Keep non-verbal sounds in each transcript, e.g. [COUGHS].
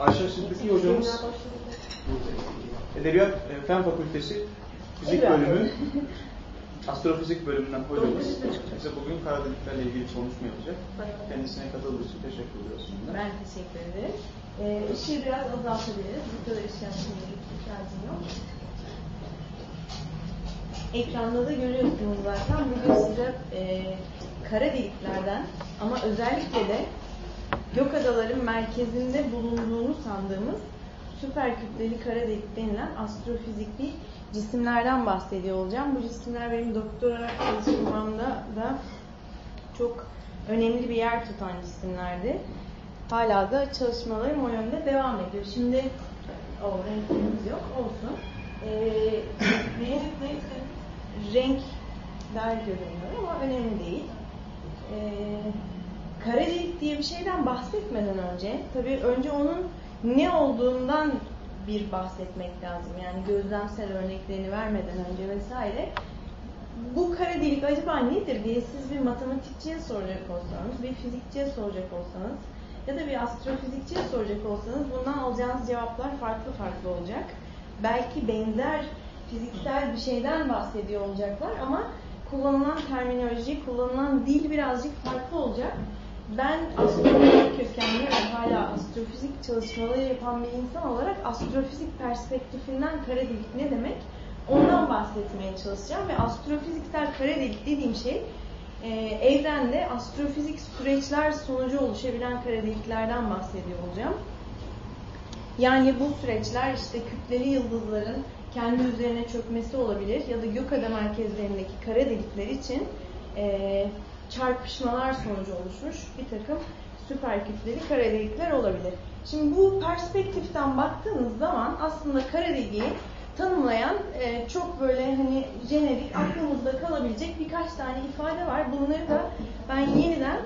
Aşağısındaki hocamız Edebiyat e, Fen Fakültesi Fizik Bölümü Astrofizik bölümünden hocamız bize bugün kara deliklerle ilgili konuşma yapacak. Kendisine katıldığı için teşekkür ediyoruz. Ben teşekkür ederim. Ee, ışığı biraz azaltabiliriz. Bu kadar yapmaya ihtiyacım yok. Ekranda da görüyorsunuz zaten. Bugün size e, kara deliklerden ama özellikle de gök adaların merkezinde bulunduğunu sandığımız süper kütleli kara delik denilen astrofizikli cisimlerden bahsediyor olacağım. Bu cisimler benim doktora çalışmamda da çok önemli bir yer tutan cisimlerdi. Hala da çalışmalarım o yönde devam ediyor. Şimdi o renklerimiz yok olsun. Ee, renkler görünüyor ama önemli değil. Ee, kara delik diye bir şeyden bahsetmeden önce, tabii önce onun ne olduğundan bir bahsetmek lazım. Yani gözlemsel örneklerini vermeden önce vesaire. Bu kara delik acaba nedir diye siz bir matematikçiye soracak olsanız, bir fizikçiye soracak olsanız ya da bir astrofizikçiye soracak olsanız bundan alacağınız cevaplar farklı farklı olacak. Belki benzer fiziksel bir şeyden bahsediyor olacaklar ama kullanılan terminoloji, kullanılan dil birazcık farklı olacak. Ben astrofizik kökenli ve hala astrofizik çalışmaları yapan bir insan olarak astrofizik perspektifinden kara delik ne demek ondan bahsetmeye çalışacağım ve astrofiziksel kara delik dediğim şey e, evrende astrofizik süreçler sonucu oluşabilen kara deliklerden bahsediyor olacağım. Yani bu süreçler işte kütleli yıldızların kendi üzerine çökmesi olabilir ya da gökada merkezlerindeki kara delikler için e, çarpışmalar sonucu oluşmuş bir takım süper kütleli kara delikler olabilir. Şimdi bu perspektiften baktığınız zaman aslında kara deliği tanımlayan e, çok böyle hani jenerik aklımızda kalabilecek birkaç tane ifade var. Bunları da ben yeniden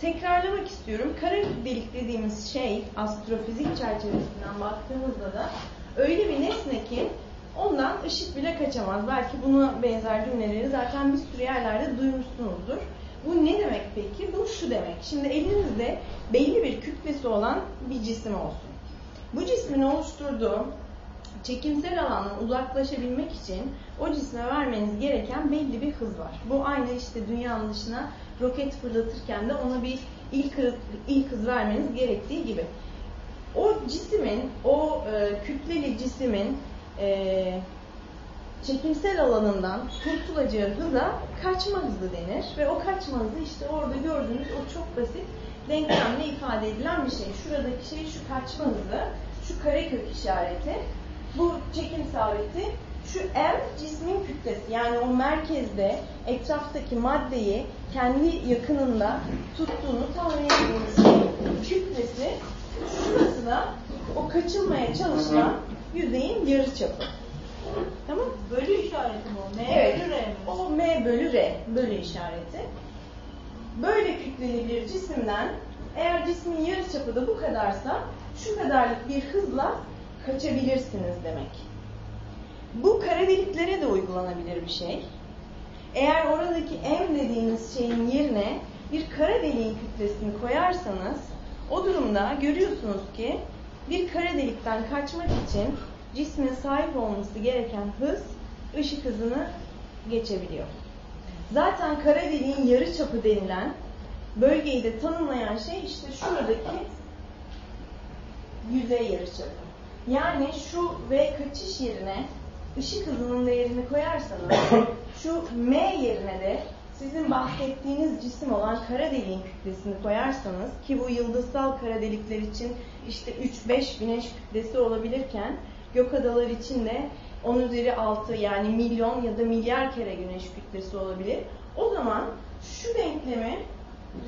tekrarlamak istiyorum. Kara delik dediğimiz şey astrofizik çerçevesinden baktığımızda da öyle bir nesne ki ondan ışık bile kaçamaz. Belki buna benzer cümleleri zaten bir sürü yerlerde duymuşsunuzdur. Bu ne demek peki? Bu şu demek. Şimdi elinizde belli bir kütlesi olan bir cisim olsun. Bu cismin oluşturduğu çekimsel alandan uzaklaşabilmek için o cisme vermeniz gereken belli bir hız var. Bu aynı işte dünyanın dışına roket fırlatırken de ona bir ilk, ilk hız vermeniz gerektiği gibi. O cismin, o e, kütleli cismin e, çekimsel alanından kurtulacağı hıza kaçma hızı denir. Ve o kaçma hızı işte orada gördüğünüz o çok basit denklemle ifade edilen bir şey. Şuradaki şey şu kaçma hızı, şu karekök işareti, bu çekim sabiti, şu M cismin kütlesi yani o merkezde etraftaki maddeyi kendi yakınında tuttuğunu tahmin ettiğimiz şey kütlesi, şurası da o kaçılmaya çalışılan yüzeyin yarı çapı. Tamam Bölü işareti mi o? M evet. bölü R mi? O M bölü R bölü işareti. Böyle kütleli bir cisimden eğer cismin yarıçapı da bu kadarsa şu kadarlık bir hızla kaçabilirsiniz demek. Bu kara deliklere de uygulanabilir bir şey. Eğer oradaki M dediğiniz şeyin yerine bir kara deliğin kütlesini koyarsanız o durumda görüyorsunuz ki bir kara delikten kaçmak için cismin sahip olması gereken hız ışık hızını geçebiliyor. Zaten kara deliğin yarı çapı denilen bölgeyi de tanımlayan şey işte şuradaki yüzey yarı çapı. Yani şu V kaçış yerine ışık hızının değerini koyarsanız [COUGHS] şu M yerine de sizin bahsettiğiniz cisim olan kara deliğin kütlesini koyarsanız ki bu yıldızsal kara delikler için işte 3-5 güneş kütlesi olabilirken gök adalar için de 10 üzeri 6 yani milyon ya da milyar kere güneş kütlesi olabilir. O zaman şu denklemi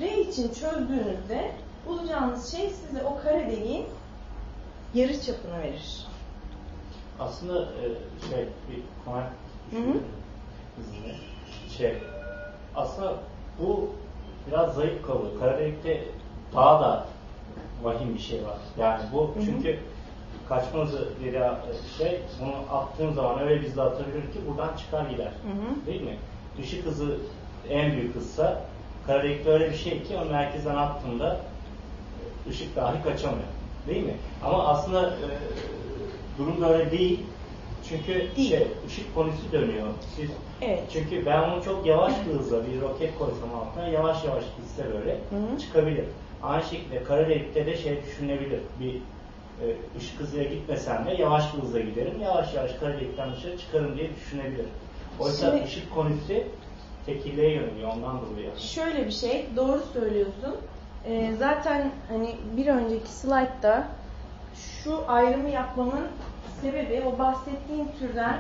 R için çözdüğünüzde bulacağınız şey size o kara deliğin yarı çapını verir. Aslında e, şey bir düşünüyorum. Şey, aslında bu biraz zayıf kalıyor. Kara delikte daha da vahim bir şey var. Yani bu Hı hı. Çünkü kaçma hızı dediği şey bunu attığın zaman öyle bir hızla atabilir ki buradan çıkar gider. Hı hı. Değil mi? Işık hızı en büyük hızsa kara delikte öyle bir şey ki o merkezden attığında ışık dahi kaçamıyor. Değil mi? Ama aslında e, durum böyle değil. Çünkü Değil. Şey, ışık polisi dönüyor. Siz, Evet. Çünkü ben onu çok yavaş bir hızla bir roket koysam altına yavaş yavaş gitse böyle Hı hı. çıkabilir. Aynı şekilde kara delikte de şey düşünebilir. Bir e, ışık hızıyla gitmesem de yavaş bir hızla giderim. Yavaş yavaş kara delikten dışarı çıkarım diye düşünebilir. Oysa Şimdi- ışık konisi tekilliğe yöneliyor ondan dolayı. Şöyle bir şey, doğru söylüyorsun. Ee, zaten hani bir önceki slaytta şu ayrımı yapmamın sebebi o bahsettiğim türden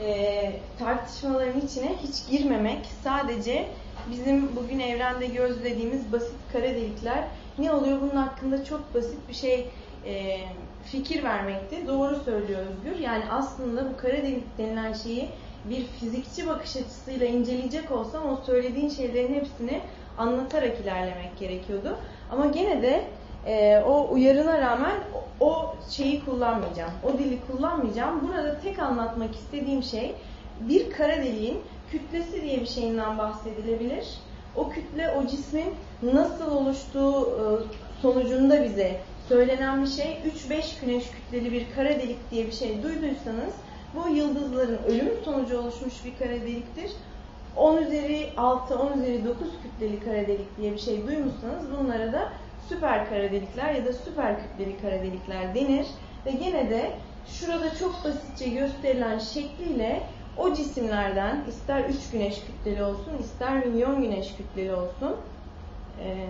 e, tartışmaların içine hiç girmemek. Sadece bizim bugün evrende gözlediğimiz basit kara delikler ne oluyor bunun hakkında çok basit bir şey e, fikir vermekti. Doğru söylüyor Özgür. Yani aslında bu kara denilen şeyi bir fizikçi bakış açısıyla inceleyecek olsam o söylediğin şeylerin hepsini anlatarak ilerlemek gerekiyordu. Ama gene de e, o uyarına rağmen o, o şeyi kullanmayacağım. O dili kullanmayacağım. Burada tek anlatmak istediğim şey bir kara deliğin kütlesi diye bir şeyinden bahsedilebilir. O kütle o cismin nasıl oluştuğu e, sonucunda bize söylenen bir şey 3-5 güneş kütleli bir kara delik diye bir şey duyduysanız bu yıldızların ölüm sonucu oluşmuş bir kara deliktir. 10 üzeri 6, 10 üzeri 9 kütleli kara delik diye bir şey duymuşsanız bunlara da süper kara delikler ya da süper kütleli kara delikler denir. Ve gene de şurada çok basitçe gösterilen şekliyle o cisimlerden ister 3 güneş kütleli olsun ister milyon güneş kütleli olsun eee,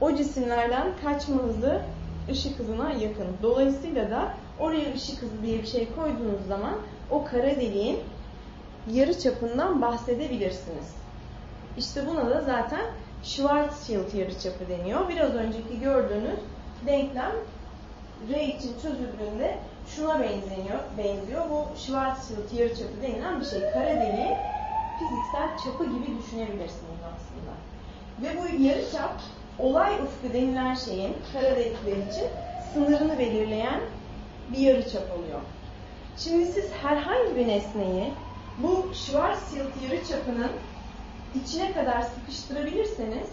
o cisimlerden kaçma hızı ışık hızına yakın. Dolayısıyla da oraya ışık hızı diye bir şey koyduğunuz zaman o kara deliğin yarı çapından bahsedebilirsiniz. İşte buna da zaten Schwarzschild yarıçapı deniyor. Biraz önceki gördüğünüz denklem R için çözüldüğünde şuna benzeniyor, benziyor. Bu Schwarzschild yarıçapı denilen bir şey. Kara deliği fiziksel çapı gibi düşünebilirsiniz aslında. Ve bu yarıçap olay ufku denilen şeyin kara delikler için sınırını belirleyen bir yarıçap oluyor. Şimdi siz herhangi bir nesneyi bu Schwarzschild yarıçapının içine kadar sıkıştırabilirseniz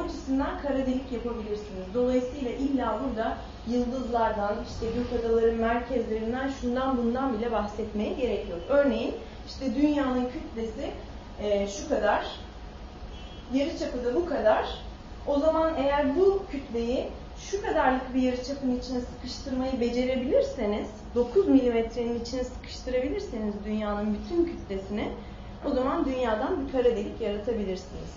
o cisimden kara delik yapabilirsiniz. Dolayısıyla illa burada yıldızlardan, işte gök adaların merkezlerinden, şundan bundan bile bahsetmeye gerek yok. Örneğin işte dünyanın kütlesi e, şu kadar, yarıçapı da bu kadar. O zaman eğer bu kütleyi şu kadarlık bir yarıçapın içine sıkıştırmayı becerebilirseniz, 9 milimetrenin içine sıkıştırabilirseniz dünyanın bütün kütlesini, o zaman dünyadan bir kara delik yaratabilirsiniz.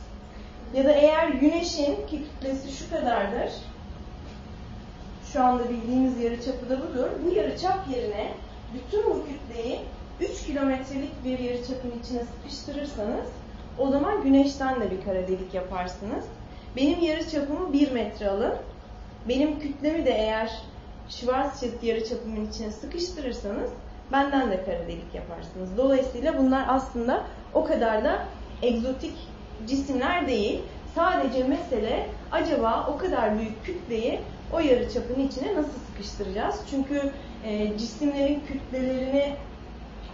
Ya da eğer güneşin ki kütlesi şu kadardır, şu anda bildiğimiz yarıçapı da budur. Bu yarıçap yerine bütün bu kütleyi 3 kilometrelik bir yarıçapın içine sıkıştırırsanız o zaman güneşten de bir kara delik yaparsınız. Benim yarıçapımı 1 metre alın. Benim kütlemi de eğer Schwarzschild yarıçapımın içine sıkıştırırsanız benden de kara delik yaparsınız. Dolayısıyla bunlar aslında o kadar da egzotik cisimler değil. Sadece mesele acaba o kadar büyük kütleyi o yarıçapın içine nasıl sıkıştıracağız? Çünkü e, cisimlerin kütlelerini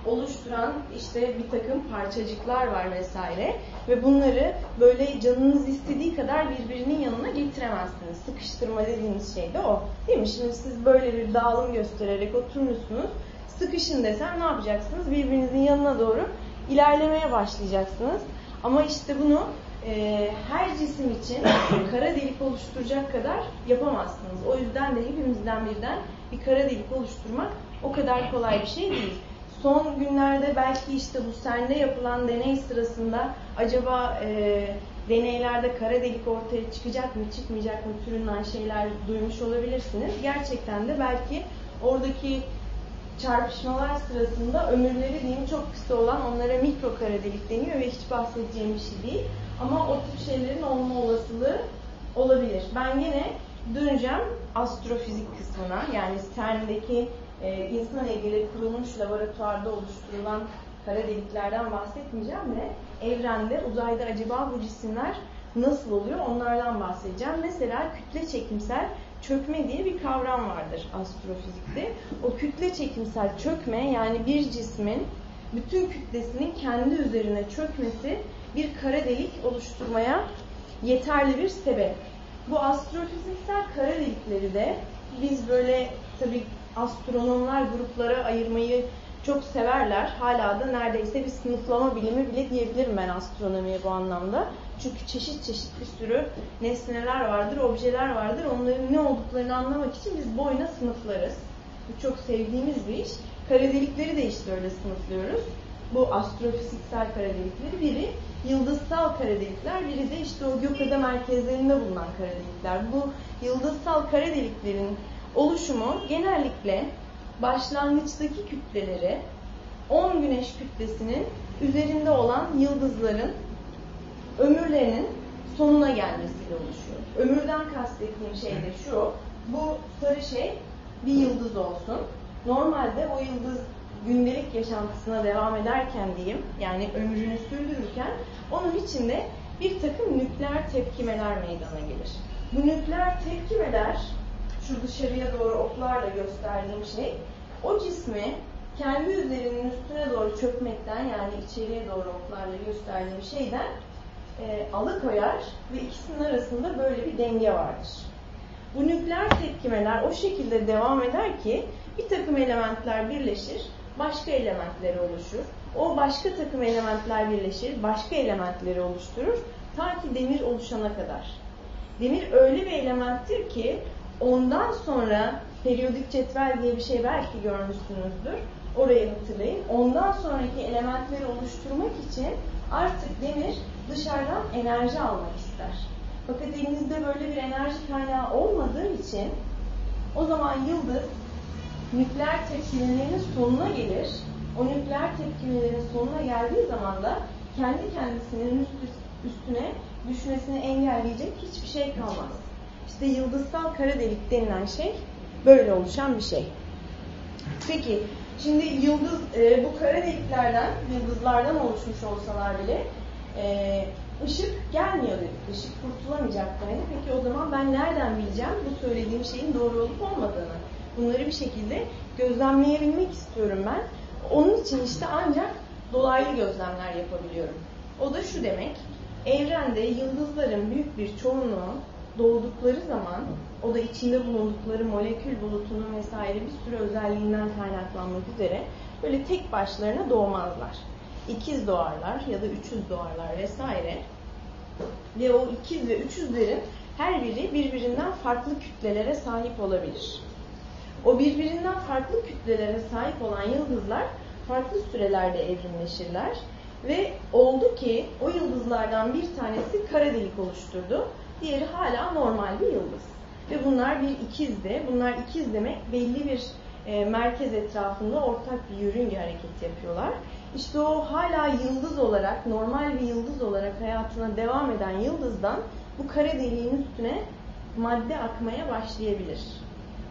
oluşturan işte bir takım parçacıklar var vesaire ve bunları böyle canınız istediği kadar birbirinin yanına getiremezsiniz. Sıkıştırma dediğimiz şey de o. Değil mi? Şimdi siz böyle bir dağılım göstererek oturmuşsunuz. Sıkışın desem ne yapacaksınız? Birbirinizin yanına doğru ilerlemeye başlayacaksınız. Ama işte bunu e, her cisim için kara delik oluşturacak kadar yapamazsınız. O yüzden de hepimizden birden bir kara delik oluşturmak o kadar kolay bir şey değil. Son günlerde belki işte bu CERN'de yapılan deney sırasında acaba e, deneylerde kara delik ortaya çıkacak mı çıkmayacak mı türünden şeyler duymuş olabilirsiniz. Gerçekten de belki oradaki çarpışmalar sırasında ömürleri diyeyim çok kısa olan onlara mikro kara delik deniyor ve hiç bahsedeceğim bir şey değil. Ama o tip şeylerin olma olasılığı olabilir. Ben yine döneceğim astrofizik kısmına yani CERN'deki e, insan ilgili kurulmuş laboratuvarda oluşturulan kara deliklerden bahsetmeyeceğim de evrende, uzayda acaba bu cisimler nasıl oluyor onlardan bahsedeceğim. Mesela kütle çekimsel çökme diye bir kavram vardır astrofizikte. O kütle çekimsel çökme yani bir cismin bütün kütlesinin kendi üzerine çökmesi bir kara delik oluşturmaya yeterli bir sebep. Bu astrofiziksel kara delikleri de biz böyle tabii astronomlar gruplara ayırmayı çok severler. Hala da neredeyse bir sınıflama bilimi bile diyebilirim ben astronomiye bu anlamda. Çünkü çeşit çeşit bir sürü nesneler vardır, objeler vardır. Onların ne olduklarını anlamak için biz boyuna sınıflarız. Bu çok sevdiğimiz bir iş. Kara delikleri de işte öyle sınıflıyoruz. Bu astrofiziksel kara delikleri. Biri yıldızsal kara delikler, biri de işte o gökada merkezlerinde bulunan kara delikler. Bu yıldızsal kara deliklerin oluşumu genellikle başlangıçtaki kütleleri 10 güneş kütlesinin üzerinde olan yıldızların ömürlerinin sonuna gelmesiyle oluşuyor. Ömürden kastettiğim şey de şu, bu sarı şey bir yıldız olsun. Normalde o yıldız gündelik yaşantısına devam ederken diyeyim, yani ömrünü sürdürürken onun içinde bir takım nükleer tepkimeler meydana gelir. Bu nükleer tepkimeler, şu dışarıya doğru oklarla gösterdiğim şey, o cismi kendi üzerinin üstüne doğru çökmekten yani içeriye doğru oklarla gösterdiğim şeyden e, alıkoyar ve ikisinin arasında böyle bir denge vardır. Bu nükleer tepkimeler o şekilde devam eder ki bir takım elementler birleşir, başka elementleri oluşur. O başka takım elementler birleşir, başka elementleri oluşturur. Ta ki demir oluşana kadar. Demir öyle bir elementtir ki ondan sonra periyodik cetvel diye bir şey belki görmüşsünüzdür. Orayı hatırlayın. Ondan sonraki elementleri oluşturmak için artık demir dışarıdan enerji almak ister. Fakat elinizde böyle bir enerji kaynağı olmadığı için o zaman yıldız nükleer tepkimelerinin sonuna gelir. O nükleer tepkimelerin sonuna geldiği zaman da kendi kendisinin üstüne düşmesini engelleyecek hiçbir şey kalmaz. İşte yıldızsal kara delik denilen şey böyle oluşan bir şey. Peki şimdi yıldız e, bu kara deliklerden, yıldızlardan oluşmuş olsalar bile e, ışık gelmiyor dedik. Işık kurtulamayacak yani. Peki o zaman ben nereden bileceğim bu söylediğim şeyin doğru olup olmadığını? Bunları bir şekilde gözlemleyebilmek istiyorum ben. Onun için işte ancak dolaylı gözlemler yapabiliyorum. O da şu demek, evrende yıldızların büyük bir çoğunluğu doğdukları zaman o da içinde bulundukları molekül bulutunun vesaire bir sürü özelliğinden kaynaklanmak üzere böyle tek başlarına doğmazlar. İkiz doğarlar ya da üçüz doğarlar vesaire. Ve o ikiz ve üçüzlerin her biri birbirinden farklı kütlelere sahip olabilir. O birbirinden farklı kütlelere sahip olan yıldızlar farklı sürelerde evrimleşirler ve oldu ki o yıldızlardan bir tanesi kara delik oluşturdu. Diğeri hala normal bir yıldız. Ve bunlar bir ikizdi. Bunlar ikiz demek belli bir e, merkez etrafında ortak bir yörünge hareket yapıyorlar. İşte o hala yıldız olarak, normal bir yıldız olarak hayatına devam eden yıldızdan bu kara deliğin üstüne madde akmaya başlayabilir.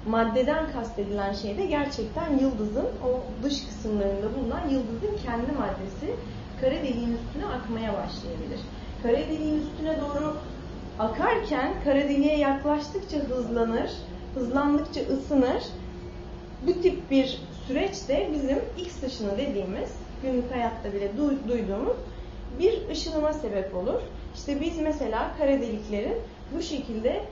Maddeden kastedilen şey de gerçekten yıldızın o dış kısımlarında bulunan yıldızın kendi maddesi kara deliğin üstüne akmaya başlayabilir. Kara deliğin üstüne doğru akarken kara deliğe yaklaştıkça hızlanır, hızlandıkça ısınır. Bu tip bir süreç de bizim X ışını dediğimiz günlük hayatta bile duyduğumuz bir ışınıma sebep olur. İşte biz mesela kara deliklerin bu şekilde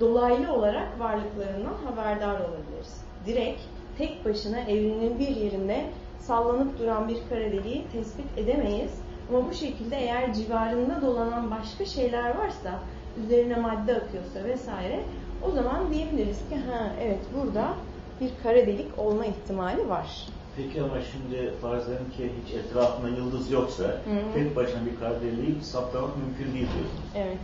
dolaylı olarak varlıklarından haberdar olabiliriz. Direkt tek başına evrenin bir yerinde sallanıp duran bir kara deliği tespit edemeyiz. Ama bu şekilde eğer civarında dolanan başka şeyler varsa, üzerine madde akıyorsa vesaire o zaman diyebiliriz ki ha evet burada bir kara delik olma ihtimali var. Peki ama şimdi farz edelim ki hiç etrafında yıldız yoksa Hı-hı. tek başına bir kara deliği saptamak mümkün değil diyorsunuz. Evet.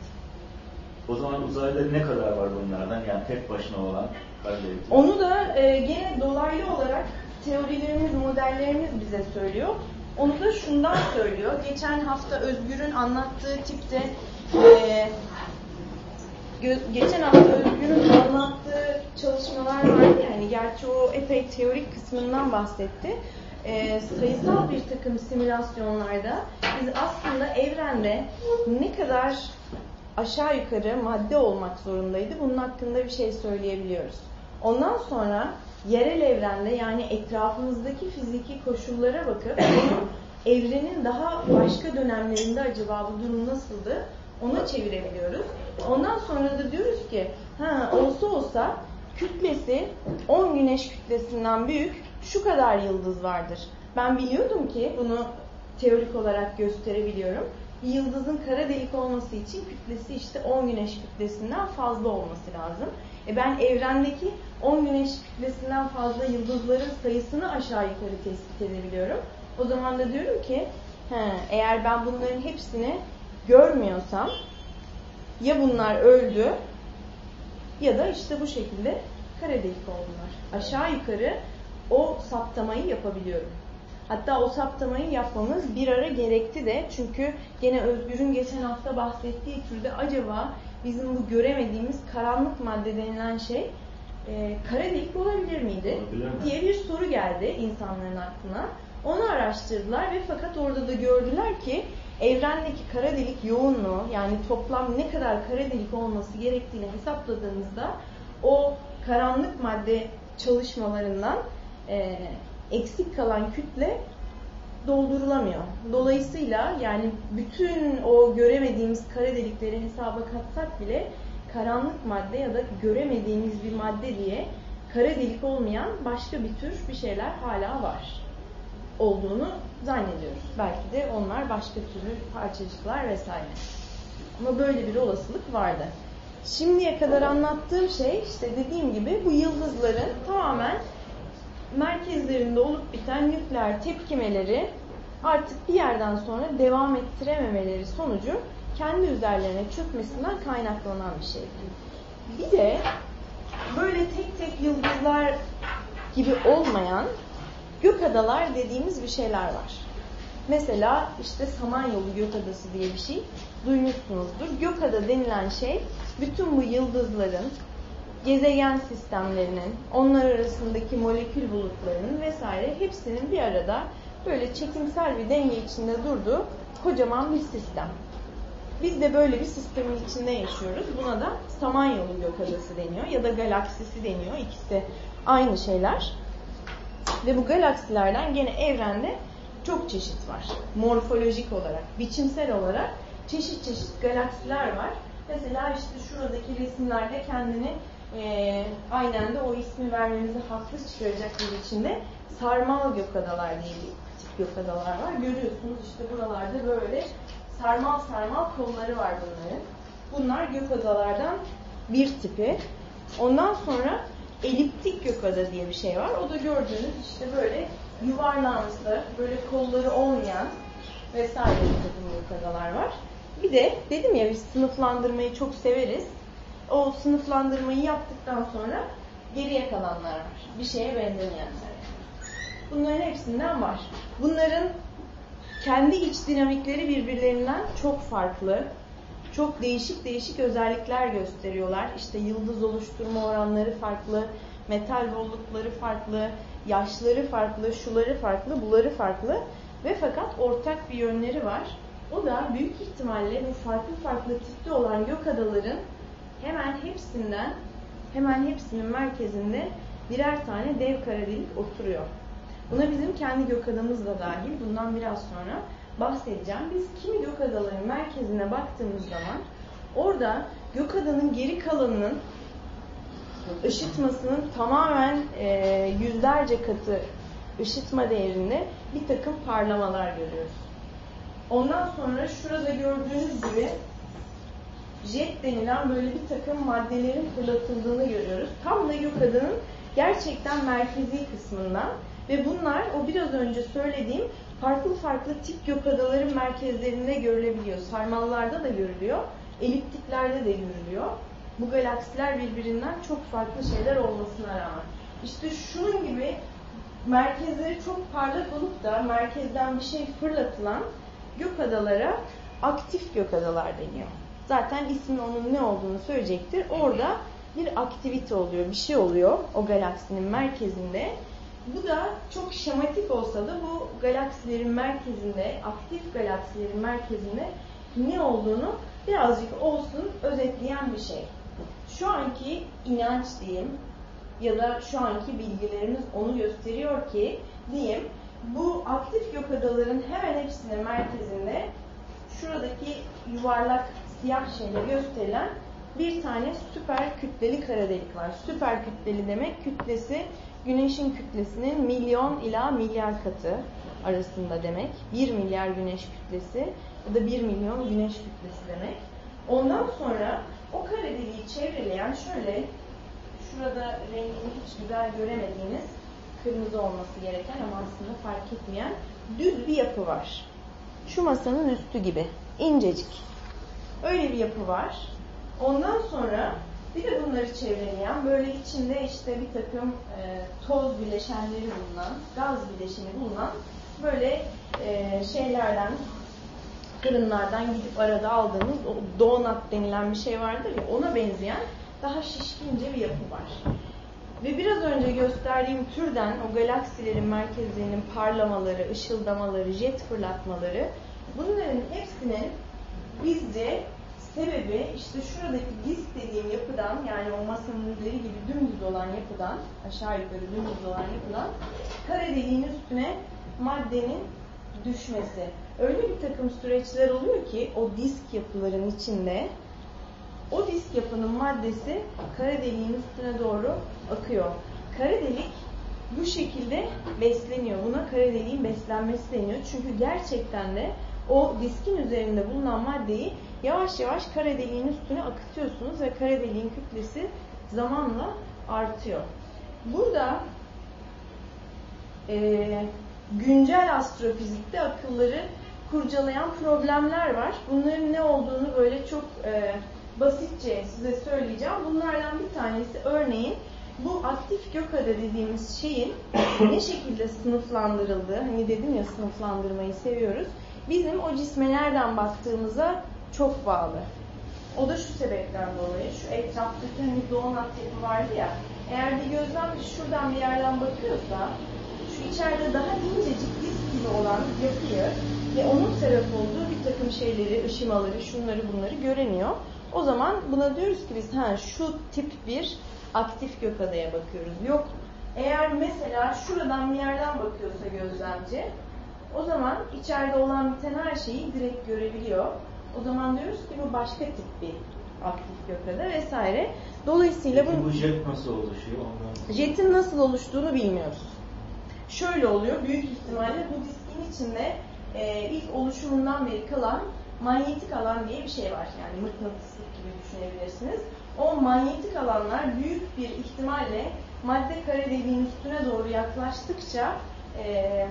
O zaman uzayda ne kadar var bunlardan yani tek başına olan kara delik? Onu da e, gene dolaylı olarak teorilerimiz, modellerimiz bize söylüyor. Onu da şundan söylüyor. Geçen hafta Özgür'ün anlattığı tipte e, geçen hafta Özgür'ün anlattığı çalışmalar vardı yani gerçi o epey teorik kısmından bahsetti. E, sayısal bir takım simülasyonlarda biz aslında evrende ne kadar aşağı yukarı madde olmak zorundaydı bunun hakkında bir şey söyleyebiliyoruz. Ondan sonra yerel evrende yani etrafımızdaki fiziki koşullara bakıp evrenin daha başka dönemlerinde acaba bu durum nasıldı ona çevirebiliyoruz. Ondan sonra da diyoruz ki ha olsa olsa kütlesi 10 güneş kütlesinden büyük şu kadar yıldız vardır. Ben biliyordum ki bunu teorik olarak gösterebiliyorum. Bir yıldızın kara delik olması için kütlesi işte 10 güneş kütlesinden fazla olması lazım. E ben evrendeki 10 güneş kütlesinden fazla yıldızların sayısını aşağı yukarı tespit edebiliyorum. O zaman da diyorum ki he, eğer ben bunların hepsini görmüyorsam ya bunlar öldü ya da işte bu şekilde kara delik oldular. Aşağı yukarı o saptamayı yapabiliyorum. Hatta o saptamayı yapmamız bir ara gerekti de çünkü gene Özgür'ün geçen hafta bahsettiği türde acaba bizim bu göremediğimiz karanlık madde denilen şey e, kara delik olabilir miydi? Olabilir diye bir soru geldi insanların aklına. Onu araştırdılar ve fakat orada da gördüler ki evrendeki kara delik yoğunluğu yani toplam ne kadar kara delik olması gerektiğini hesapladığımızda o karanlık madde çalışmalarından e, eksik kalan kütle doldurulamıyor. Dolayısıyla yani bütün o göremediğimiz kara delikleri hesaba katsak bile karanlık madde ya da göremediğimiz bir madde diye kara delik olmayan başka bir tür bir şeyler hala var olduğunu zannediyoruz. Belki de onlar başka türlü parçacıklar vesaire. Ama böyle bir olasılık vardı. Şimdiye kadar anlattığım şey işte dediğim gibi bu yıldızların tamamen merkezlerinde olup biten nükleer tepkimeleri artık bir yerden sonra devam ettirememeleri sonucu kendi üzerlerine çökmesinden kaynaklanan bir şey. Bir de böyle tek tek yıldızlar gibi olmayan gök adalar dediğimiz bir şeyler var. Mesela işte Samanyolu Gök Adası diye bir şey duymuşsunuzdur. Gök Ada denilen şey bütün bu yıldızların gezegen sistemlerinin, onlar arasındaki molekül bulutlarının vesaire hepsinin bir arada böyle çekimsel bir denge içinde durduğu kocaman bir sistem. Biz de böyle bir sistemin içinde yaşıyoruz. Buna da Samanyolu Gökadası deniyor ya da galaksisi deniyor. İkisi aynı şeyler. Ve bu galaksilerden gene evrende çok çeşit var. Morfolojik olarak, biçimsel olarak çeşit çeşit galaksiler var. Mesela işte şuradaki resimlerde kendini e, aynen de o ismi vermemizi haklı çıkaracak bir biçimde sarmal gökadalar diye bir tip gökadalar var. Görüyorsunuz işte buralarda böyle sarmal sarmal kolları var bunların. Bunlar gökadalardan bir tipi. Ondan sonra eliptik gökada diye bir şey var. O da gördüğünüz işte böyle yuvarlansı, böyle kolları olmayan vesaire bir takım gökadalar var. Bir de dedim ya biz sınıflandırmayı çok severiz o sınıflandırmayı yaptıktan sonra geriye kalanlar var. Bir şeye benzemeyenler. Bunların hepsinden var. Bunların kendi iç dinamikleri birbirlerinden çok farklı. Çok değişik değişik özellikler gösteriyorlar. İşte yıldız oluşturma oranları farklı, metal bollukları farklı, yaşları farklı, şuları farklı, buları farklı ve fakat ortak bir yönleri var. O da büyük ihtimalle bu farklı farklı tipte olan gök adaların hemen hepsinden hemen hepsinin merkezinde birer tane dev kara delik oturuyor. Buna bizim kendi gök adamız da dahil. Bundan biraz sonra bahsedeceğim. Biz kimi gök adaların merkezine baktığımız zaman orada gök adanın geri kalanının ışıtmasının tamamen e, yüzlerce katı ışıtma değerinde bir takım parlamalar görüyoruz. Ondan sonra şurada gördüğünüz gibi jet denilen böyle bir takım maddelerin fırlatıldığını görüyoruz. Tam da Yukadanın gerçekten merkezi kısmından ve bunlar o biraz önce söylediğim farklı farklı tip gökadaların merkezlerinde görülebiliyor. Sarmallarda da görülüyor, eliptiklerde de görülüyor. Bu galaksiler birbirinden çok farklı şeyler olmasına rağmen. İşte şunun gibi merkezleri çok parlak olup da merkezden bir şey fırlatılan gökadalara aktif gökadalar deniyor. Zaten ismi onun ne olduğunu söyleyecektir. Orada bir aktivite oluyor, bir şey oluyor o galaksinin merkezinde. Bu da çok şematik olsa da bu galaksilerin merkezinde, aktif galaksilerin merkezinde ne olduğunu birazcık olsun özetleyen bir şey. Şu anki inanç diyeyim ya da şu anki bilgilerimiz onu gösteriyor ki diyeyim bu aktif gökadaların hemen hepsinin merkezinde şuradaki yuvarlak siyah şeyle gösterilen bir tane süper kütleli kara delik var. Süper kütleli demek kütlesi güneşin kütlesinin milyon ila milyar katı arasında demek. 1 milyar güneş kütlesi ya da 1 milyon güneş kütlesi demek. Ondan sonra o kara deliği çevreleyen şöyle şurada rengini hiç güzel göremediğiniz kırmızı olması gereken ama aslında fark etmeyen düz bir yapı var. Şu masanın üstü gibi. incecik. Öyle bir yapı var. Ondan sonra bir de bunları çevreleyen böyle içinde işte bir takım e, toz bileşenleri bulunan, gaz bileşeni bulunan böyle e, şeylerden fırınlardan gidip arada aldığımız o donut denilen bir şey vardır ya ona benzeyen daha şişkince bir yapı var. Ve biraz önce gösterdiğim türden o galaksilerin merkezlerinin parlamaları, ışıldamaları, jet fırlatmaları bunların hepsinin bizce sebebi işte şuradaki disk dediğim yapıdan yani o masanın üzeri gibi dümdüz olan yapıdan aşağı yukarı dümdüz olan yapıdan kara deliğin üstüne maddenin düşmesi. Öyle bir takım süreçler oluyor ki o disk yapıların içinde o disk yapının maddesi kara deliğin üstüne doğru akıyor. Kara delik bu şekilde besleniyor. Buna kara deliğin beslenmesi deniyor. Çünkü gerçekten de o diskin üzerinde bulunan maddeyi yavaş yavaş kara deliğin üstüne akıtıyorsunuz ve kara deliğin kütlesi zamanla artıyor. Burada e, güncel astrofizikte akılları kurcalayan problemler var. Bunların ne olduğunu böyle çok e, basitçe size söyleyeceğim. Bunlardan bir tanesi örneğin bu aktif gökada dediğimiz şeyin [COUGHS] ne şekilde sınıflandırıldığı, hani dedim ya sınıflandırmayı seviyoruz. Bizim o cisme nereden baktığımıza çok bağlı. O da şu sebepten dolayı, şu etraftaki hani donat yapı vardı ya, eğer bir gözlem şuradan bir yerden bakıyorsa, şu içeride daha incecik disk gibi olan yapıyı ve onun sebep olduğu bir takım şeyleri, ışımaları, şunları bunları göremiyor. O zaman buna diyoruz ki biz ha şu tip bir aktif gökadaya bakıyoruz. Yok eğer mesela şuradan bir yerden bakıyorsa gözlemci o zaman içeride olan biten her şeyi direkt görebiliyor. O zaman diyoruz ki bu başka tip bir aktif gökada vesaire. Dolayısıyla Peki bu, bu jet nasıl oluşuyor? Ondan... jetin nasıl oluştuğunu bilmiyoruz. Şöyle oluyor, büyük ihtimalle bu diskin içinde e, ilk oluşumundan beri kalan manyetik alan diye bir şey var. Yani mıknatıslık gibi düşünebilirsiniz. O manyetik alanlar büyük bir ihtimalle madde kare deliğin üstüne doğru yaklaştıkça e,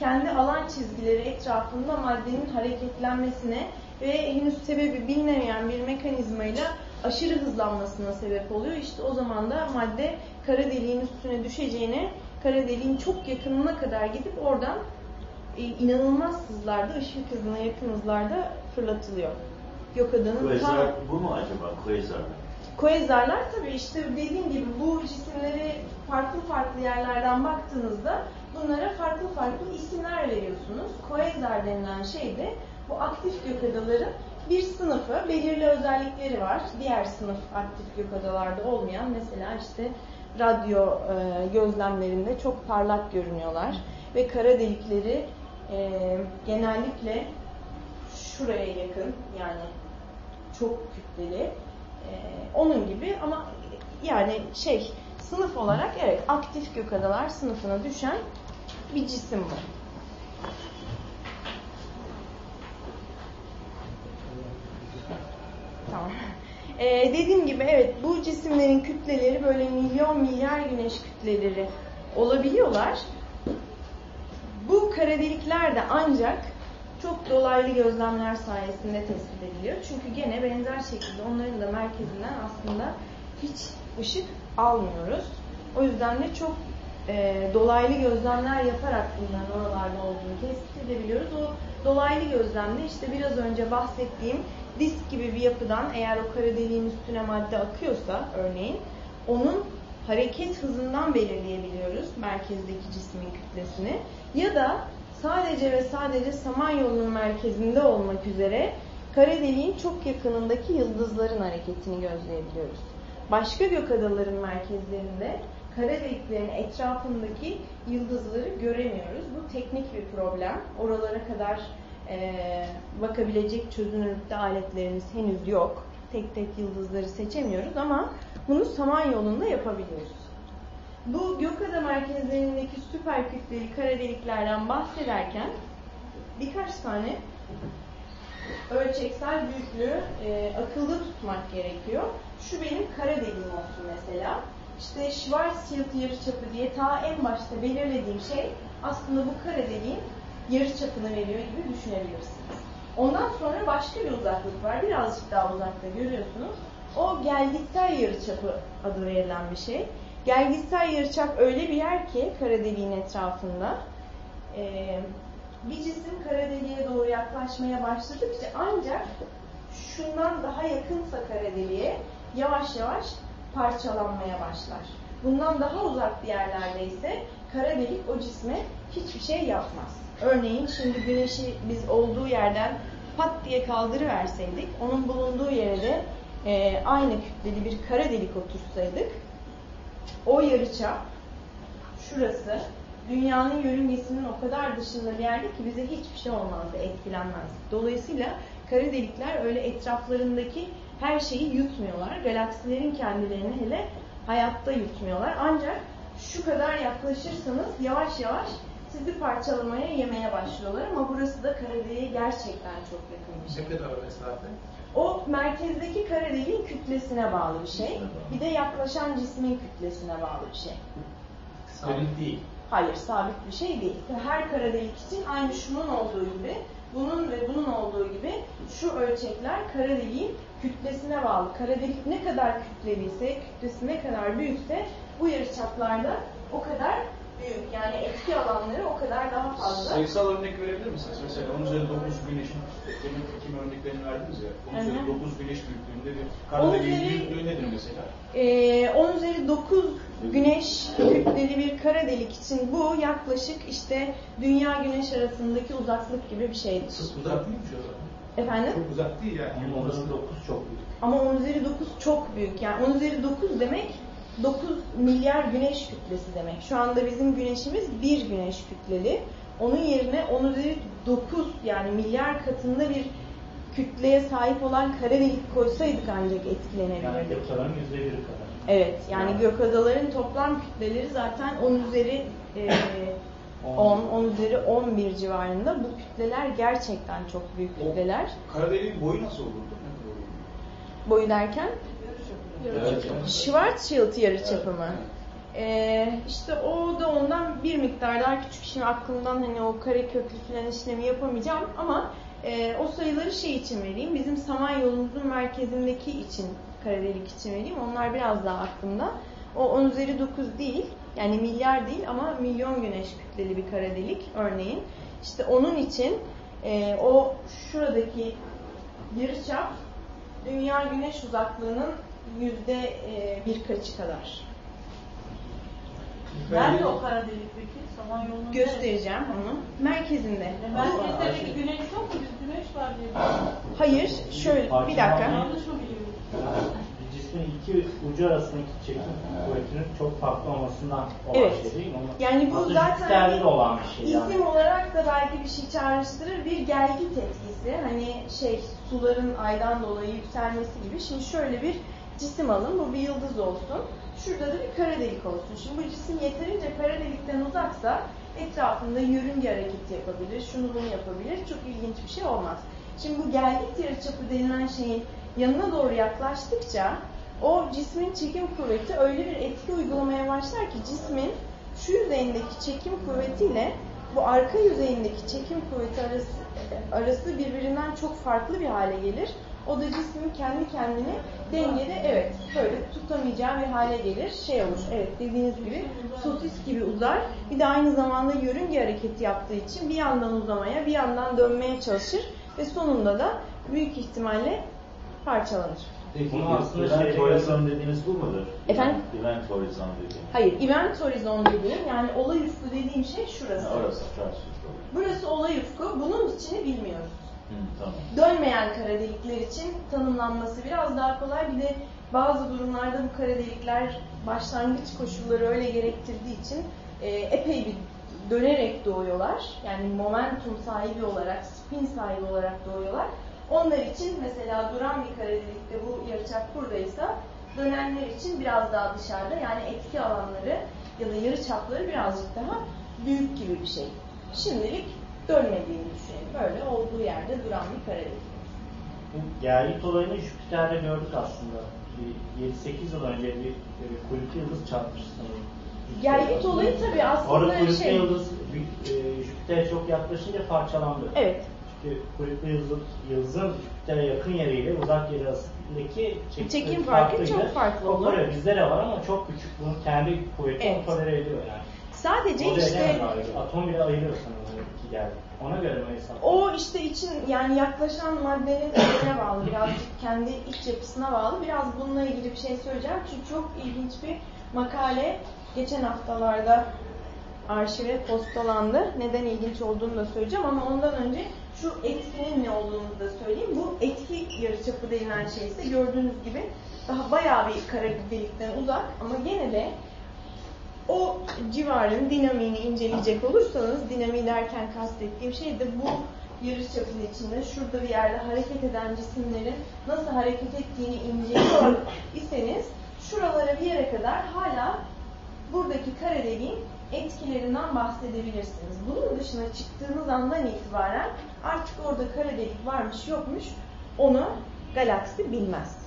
kendi alan çizgileri etrafında maddenin hareketlenmesine ve henüz sebebi bilinemeyen bir mekanizmayla aşırı hızlanmasına sebep oluyor. İşte o zaman da madde kara deliğin üstüne düşeceğine kara deliğin çok yakınına kadar gidip oradan e, inanılmaz hızlarda, ışık hızına yakın hızlarda fırlatılıyor. Gökadanın Quasar tam... bu mu acaba? Quasar. Quasarlar tabii işte dediğim gibi bu cisimleri farklı farklı yerlerden baktığınızda bunlara farklı farklı isimler veriyorsunuz. Quasar denilen şey de bu aktif gökadaların bir sınıfı, belirli özellikleri var. Diğer sınıf aktif gökadalarda olmayan mesela işte radyo e, gözlemlerinde çok parlak görünüyorlar ve kara delikleri e, genellikle şuraya yakın yani çok kütleli onun gibi ama yani şey sınıf olarak evet aktif gökadalar sınıfına düşen bir cisim bu. Tamam. Ee, dediğim gibi evet bu cisimlerin kütleleri böyle milyon milyar güneş kütleleri olabiliyorlar. Bu kara delikler de ancak çok dolaylı gözlemler sayesinde tespit ediliyor. Çünkü gene benzer şekilde onların da merkezinden aslında hiç ışık almıyoruz. O yüzden de çok e, dolaylı gözlemler yaparak bunların oralarda olduğunu tespit edebiliyoruz. O dolaylı gözlemde işte biraz önce bahsettiğim disk gibi bir yapıdan eğer o kara deliğin üstüne madde akıyorsa örneğin onun hareket hızından belirleyebiliyoruz merkezdeki cismin kütlesini. Ya da sadece ve sadece Samanyolu'nun merkezinde olmak üzere kara deliğin çok yakınındaki yıldızların hareketini gözleyebiliyoruz. Başka gök adaların merkezlerinde kara deliklerin etrafındaki yıldızları göremiyoruz. Bu teknik bir problem. Oralara kadar e, bakabilecek çözünürlükte aletlerimiz henüz yok. tek tek yıldızları seçemiyoruz ama bunu Samanyolu'nda yapabiliyoruz. Bu Gökada merkezlerindeki süper kütleli kara deliklerden bahsederken birkaç tane ölçeksel büyüklüğü e, akılda tutmak gerekiyor. Şu benim kara deliğim olsun mesela. İşte Schwarzschild yarıçapı diye ta en başta belirlediğim şey aslında bu kara deliğin yarıçapını veriyor gibi düşünebilirsiniz. Ondan sonra başka bir uzaklık var. Birazcık daha uzakta görüyorsunuz. O gelgitsel yarıçapı adı verilen bir şey. Gelgitsel yarıçap öyle bir yer ki kara deliğin etrafında e, bir cisim kara deliğe doğru yaklaşmaya başladıkça ancak şundan daha yakınsa kara deliğe yavaş yavaş parçalanmaya başlar. Bundan daha uzak bir yerlerde ise kara delik o cisme hiçbir şey yapmaz. Örneğin şimdi güneşi biz olduğu yerden pat diye kaldırıverseydik, onun bulunduğu yere de e, aynı kütleli bir kara delik otursaydık, o yarıçap, şurası, dünyanın yörüngesinin o kadar dışında bir yerde ki bize hiçbir şey olmazdı, etkilenmez. Dolayısıyla kara delikler öyle etraflarındaki her şeyi yutmuyorlar. Galaksilerin kendilerini hele hayatta yutmuyorlar. Ancak şu kadar yaklaşırsanız yavaş yavaş sizi parçalamaya, yemeye başlıyorlar ama burası da kara deliğe gerçekten çok yakın bir şey. Ne kadar mesafe? O merkezdeki kara deliğin kütlesine bağlı bir şey. Bir de yaklaşan cismin kütlesine bağlı bir şey. Sabit değil. Hayır, sabit bir şey değil. Her kara delik için aynı şunun olduğu gibi, bunun ve bunun olduğu gibi şu ölçekler kara deliğin kütlesine bağlı. Kara delik ne kadar kütleliyse, kütlesi ne kadar büyükse bu yarıçaplarda o kadar büyük. Yani etki alanları o kadar daha fazla. Sayısal örnek verebilir misiniz? Mesela 10 üzeri 9 güneşin demin kim örneklerini verdiniz ya. 10 üzeri Hı hı. 9 güneş büyüklüğünde bir On kara deliğin üzeri- büyüklüğü nedir mesela? Ee, 10 üzeri 9 güneş kütleli bir kara delik için bu yaklaşık işte dünya güneş arasındaki uzaklık gibi bir şeydir. Çok uzak değilmiş o zaman. Efendim? Çok uzak değil yani. Onun orası 9 çok büyük. Ama 10 üzeri 9 çok büyük. Yani 10 üzeri 9 demek 9 milyar güneş kütlesi demek. Şu anda bizim güneşimiz bir güneş kütleli. Onun yerine 10 üzeri 9 yani milyar katında bir kütleye sahip olan kara delik koysaydık ancak Yani etkilenebilirdik. gökdelen'in yüzde biri kadar. Evet yani gök adaların toplam kütleleri zaten 10 üzeri e, 10, 10 üzeri 11 civarında. Bu kütleler gerçekten çok büyük kütleler. Kara deliğin boyu nasıl olurdu? Boyu derken. Schwarzschild yarıçapı mı? Ee, işte o da ondan bir miktar daha küçük. Şimdi aklımdan hani o kare köklü falan işlemi yapamayacağım ama e, o sayıları şey için vereyim. Bizim Samanyolumuzun merkezindeki için kara delik için vereyim. Onlar biraz daha aklımda. O 10 üzeri 9 değil. Yani milyar değil ama milyon güneş kütleli bir kara delik örneğin. İşte onun için e, o şuradaki yarıçap dünya güneş uzaklığının yüzde e, birkaçı kadar. Nerede o kara delik peki? Samanyolu'nun Göstereceğim onu. Merkezinde. nerede? Merkezde bir güneş yok mu? Biz güneş var diye. Hayır, şöyle bir dakika. Yanlış mı biliyoruz? Bir cismin iki ucu arasındaki çekim kuvvetinin çok farklı olmasından olan Evet. şey değil mi? Onu- Yani bu zaten de olan bir şey yani. İsim olarak da belki bir şey çağrıştırır. Bir gelgit etkisi. Hani şey suların aydan dolayı yükselmesi gibi. Şimdi şöyle bir cisim alın. Bu bir yıldız olsun. Şurada da bir kara delik olsun. Şimdi bu cisim yeterince kara delikten uzaksa etrafında yörünge hareketi yapabilir. Şunu bunu yapabilir. Çok ilginç bir şey olmaz. Şimdi bu gelgit yarıçapı denilen şeyin yanına doğru yaklaştıkça o cismin çekim kuvveti öyle bir etki uygulamaya başlar ki cismin şu yüzeyindeki çekim kuvvetiyle bu arka yüzeyindeki çekim kuvveti arası, arası birbirinden çok farklı bir hale gelir. O da cismin kendi kendini dengede evet böyle tutamayacağı bir hale gelir. Şey olur evet dediğiniz gibi sosis gibi uzar. Bir de aynı zamanda yörünge hareketi yaptığı için bir yandan uzamaya bir yandan dönmeye çalışır ve sonunda da büyük ihtimalle parçalanır. Peki Bunu aslında event şeyde horizon dediğiniz bu mudur? Efendim? Event horizon dediğim. Hayır, event horizon dediğim yani olay ufku dediğim şey şurası. Ha, Orası Charles Burası olay ufku. Bunun içini bilmiyoruz. Dönmeyen kara delikler için tanımlanması biraz daha kolay. Bir de bazı durumlarda bu kara delikler başlangıç koşulları öyle gerektirdiği için e, epey bir dönerek doğuyorlar. Yani momentum sahibi olarak, spin sahibi olarak doğuyorlar. Onlar için mesela duran bir kara delikte bu yarıçap buradaysa dönenler için biraz daha dışarıda yani etki alanları ya da yarı çapları birazcık daha büyük gibi bir şey. Şimdilik dönmediğini düşünelim. Böyle olduğu yerde duran bir delik. Bu gelgit olayını Jüpiter'de gördük aslında. Bir 7-8 yıl önce bir, bir kuyruklu yıldız çarpmış sanırım. Gelgit olayı tabii aslında Orada kuyruklu şey- yıldız e, Jüpiter'e çok yaklaşınca parçalandı. Evet. Çünkü kuyruklu yıldız, yıldızın Jüpiter'e yakın yeriyle uzak yeri arasındaki çekim, Çekim farkı çok farklı olur. Bizde de var ama çok küçük. Bunu kendi kuvveti Evet. tolere ediyor yani. Sadece O işte. Atom bile ayırıyor sanırım iki geldi. Ona göre mi hesap? o işte için yani yaklaşan maddenin şeyine bağlı birazcık kendi iç yapısına bağlı. Biraz bununla ilgili bir şey söyleyeceğim. Çünkü çok ilginç bir makale geçen haftalarda arşive postalandı. Neden ilginç olduğunu da söyleyeceğim ama ondan önce şu etkinin ne olduğunu da söyleyeyim. Bu etki yarıçapı denilen şey ise gördüğünüz gibi daha bayağı bir kara delikten uzak ama gene de o civarın dinamiğini inceleyecek olursanız, dinamiği derken kastettiğim şey de bu yarıçapın içinde şurada bir yerde hareket eden cisimlerin nasıl hareket ettiğini inceliyor [COUGHS] iseniz şuralara bir yere kadar hala buradaki kara deliğin etkilerinden bahsedebilirsiniz. Bunun dışına çıktığınız andan itibaren artık orada kara delik varmış yokmuş onu galaksi bilmez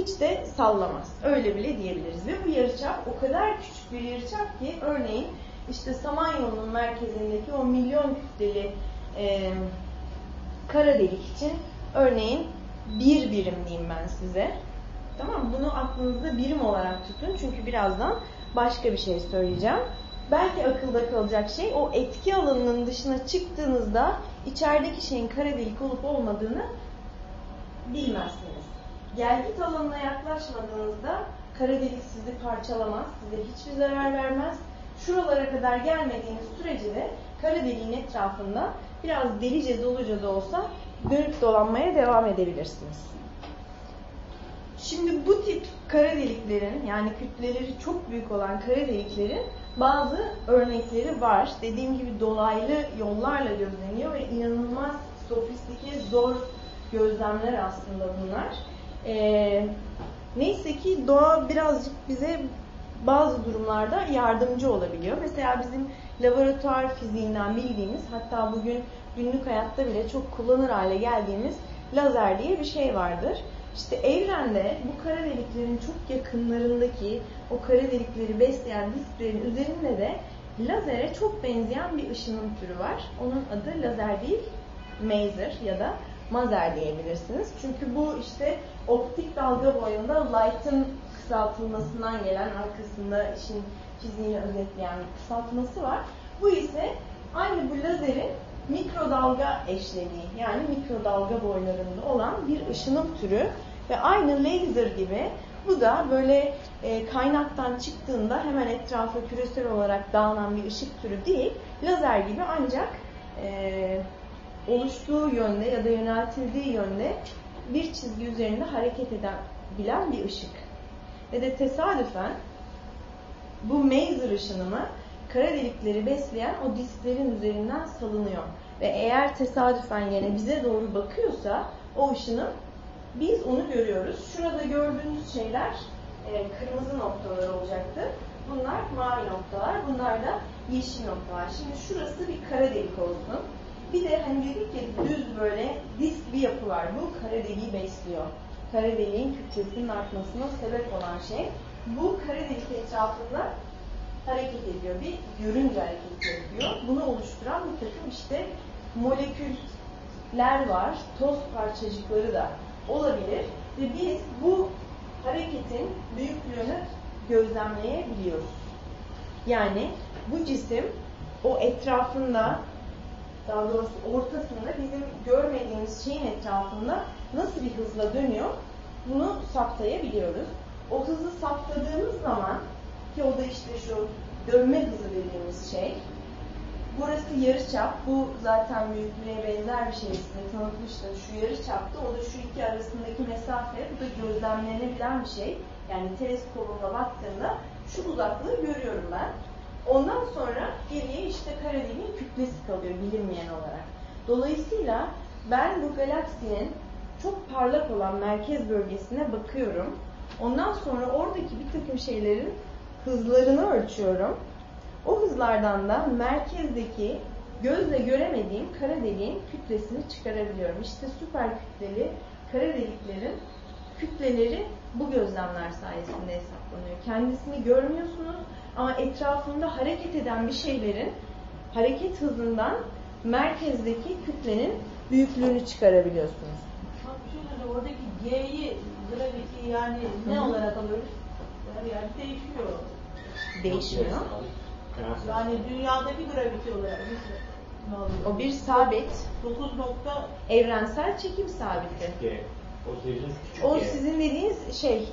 hiç de sallamaz. Öyle bile diyebiliriz. Ve bu yarıçap o kadar küçük bir yarıçap ki örneğin işte Samanyolu'nun merkezindeki o milyon kütleli e, kara delik için örneğin bir birim diyeyim ben size. Tamam? Bunu aklınızda birim olarak tutun. Çünkü birazdan başka bir şey söyleyeceğim. Belki akılda kalacak şey o etki alanının dışına çıktığınızda içerideki şeyin kara delik olup olmadığını bilmezsiniz. Gelgit alanına yaklaşmadığınızda kara delik sizi parçalamaz, size hiçbir zarar vermez. Şuralara kadar gelmediğiniz sürece de kara deliğin etrafında biraz delice doluca da olsa dönüp dolanmaya devam edebilirsiniz. Şimdi bu tip kara deliklerin yani kütleleri çok büyük olan kara deliklerin bazı örnekleri var. Dediğim gibi dolaylı yollarla gözleniyor ve inanılmaz sofistike, zor gözlemler aslında bunlar. Ee, neyse ki doğa birazcık bize bazı durumlarda yardımcı olabiliyor. Mesela bizim laboratuvar fiziğinden bildiğimiz hatta bugün günlük hayatta bile çok kullanır hale geldiğimiz lazer diye bir şey vardır. İşte evrende bu kara deliklerin çok yakınlarındaki o kara delikleri besleyen disklerin üzerinde de lazere çok benzeyen bir ışınım türü var. Onun adı lazer değil, maser ya da mazer diyebilirsiniz. Çünkü bu işte optik dalga boyunda light'ın kısaltılmasından gelen arkasında işin fiziğini özetleyen kısaltması var. Bu ise aynı bu lazerin mikrodalga eşlediği yani mikrodalga boylarında olan bir ışınım türü ve aynı laser gibi bu da böyle e, kaynaktan çıktığında hemen etrafa küresel olarak dağılan bir ışık türü değil, lazer gibi ancak e, oluştuğu yönde ya da yöneltildiği yönde bir çizgi üzerinde hareket edebilen bir ışık. Ve de tesadüfen bu maser ışınımı kara delikleri besleyen o disklerin üzerinden salınıyor. Ve eğer tesadüfen yine bize doğru bakıyorsa o ışınım biz onu görüyoruz. Şurada gördüğünüz şeyler e, kırmızı noktalar olacaktı. Bunlar mavi noktalar. Bunlar da yeşil noktalar. Şimdi şurası bir kara delik olsun. Bir de hani dedik ya düz böyle disk bir yapı var. Bu kara deliği besliyor. Kara deliğin kütlesinin artmasına sebep olan şey. Bu kara delik etrafında hareket ediyor. Bir görünce hareket ediyor. Bunu oluşturan bir takım işte moleküller var. Toz parçacıkları da olabilir. Ve biz bu hareketin büyüklüğünü gözlemleyebiliyoruz. Yani bu cisim o etrafında daha doğrusu ortasında bizim görmediğimiz şeyin etrafında nasıl bir hızla dönüyor bunu saptayabiliyoruz. O hızı saptadığımız zaman ki o da işte şu dönme hızı dediğimiz şey burası yarıçap bu zaten büyüklüğe benzer bir şey. Size tanıtmıştım. Şu yarıçapta o da şu iki arasındaki mesafe. Bu da gözlemlenebilen bir şey. Yani teleskopumla baktığımda şu uzaklığı görüyorum ben Ondan sonra geriye işte kara deliğin kütlesi kalıyor bilinmeyen olarak. Dolayısıyla ben bu galaksinin çok parlak olan merkez bölgesine bakıyorum. Ondan sonra oradaki bir takım şeylerin hızlarını ölçüyorum. O hızlardan da merkezdeki gözle göremediğim kara deliğin kütlesini çıkarabiliyorum. İşte süper kütleli kara deliklerin kütleleri bu gözlemler sayesinde hesaplanıyor. Kendisini görmüyorsunuz ama etrafında hareket eden bir şeylerin hareket hızından merkezdeki kütlenin büyüklüğünü çıkarabiliyorsunuz. Oradaki G'yi, gravity yani ne Hı hı. olarak alıyoruz? Her yer değişiyor. Değişmiyor. Yani dünyadaki gravity olarak? Ne oluyor? O bir sabit, 9 nokta evrensel çekim sabiti. G. O sizin dediğiniz şey,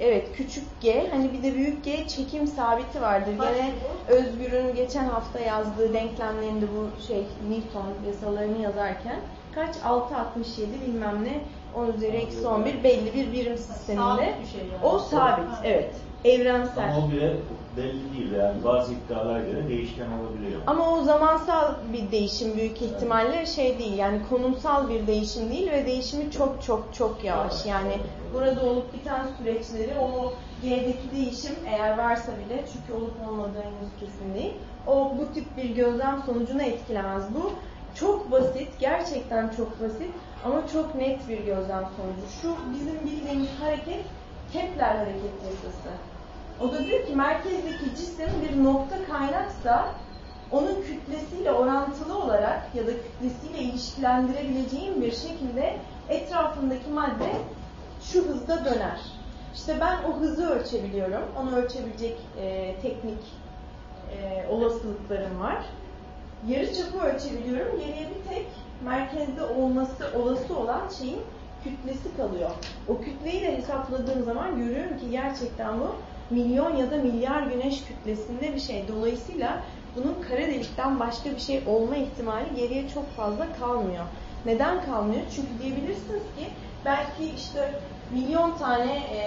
evet küçük G, hani bir de büyük G çekim sabiti vardır. Gene bu? Özgür'ün geçen hafta yazdığı denklemlerinde bu şey Newton yasalarını yazarken kaç 6.67 bilmem ne 10 üzeri eksi 11 belli bir birim sisteminde. Sabit bir şey yani. O sabit, evet. Evrensel. Ama o bile belli değil yani bazı iddialar göre değişken olabiliyor. Ama o zamansal bir değişim büyük ihtimalle şey değil yani konumsal bir değişim değil ve değişimi çok çok çok yavaş. Yani burada olup biten süreçleri o G'deki değişim eğer varsa bile çünkü olup olmadığı henüz kesin değil. O bu tip bir gözlem sonucunu etkilemez. Bu çok basit, gerçekten çok basit ama çok net bir gözlem sonucu. Şu bizim bildiğimiz hareket Kepler hareket yasası. O da diyor ki merkezdeki cisim bir nokta kaynaksa onun kütlesiyle orantılı olarak ya da kütlesiyle ilişkilendirebileceğim bir şekilde etrafındaki madde şu hızda döner. İşte ben o hızı ölçebiliyorum. Onu ölçebilecek e, teknik e, olasılıklarım var. Yarı çapı ölçebiliyorum. Geriye bir tek merkezde olması olası olan şeyin kütlesi kalıyor. O kütleyi de hesapladığım zaman görüyorum ki gerçekten bu milyon ya da milyar güneş kütlesinde bir şey. Dolayısıyla bunun kara delikten başka bir şey olma ihtimali geriye çok fazla kalmıyor. Neden kalmıyor? Çünkü diyebilirsiniz ki belki işte milyon tane e,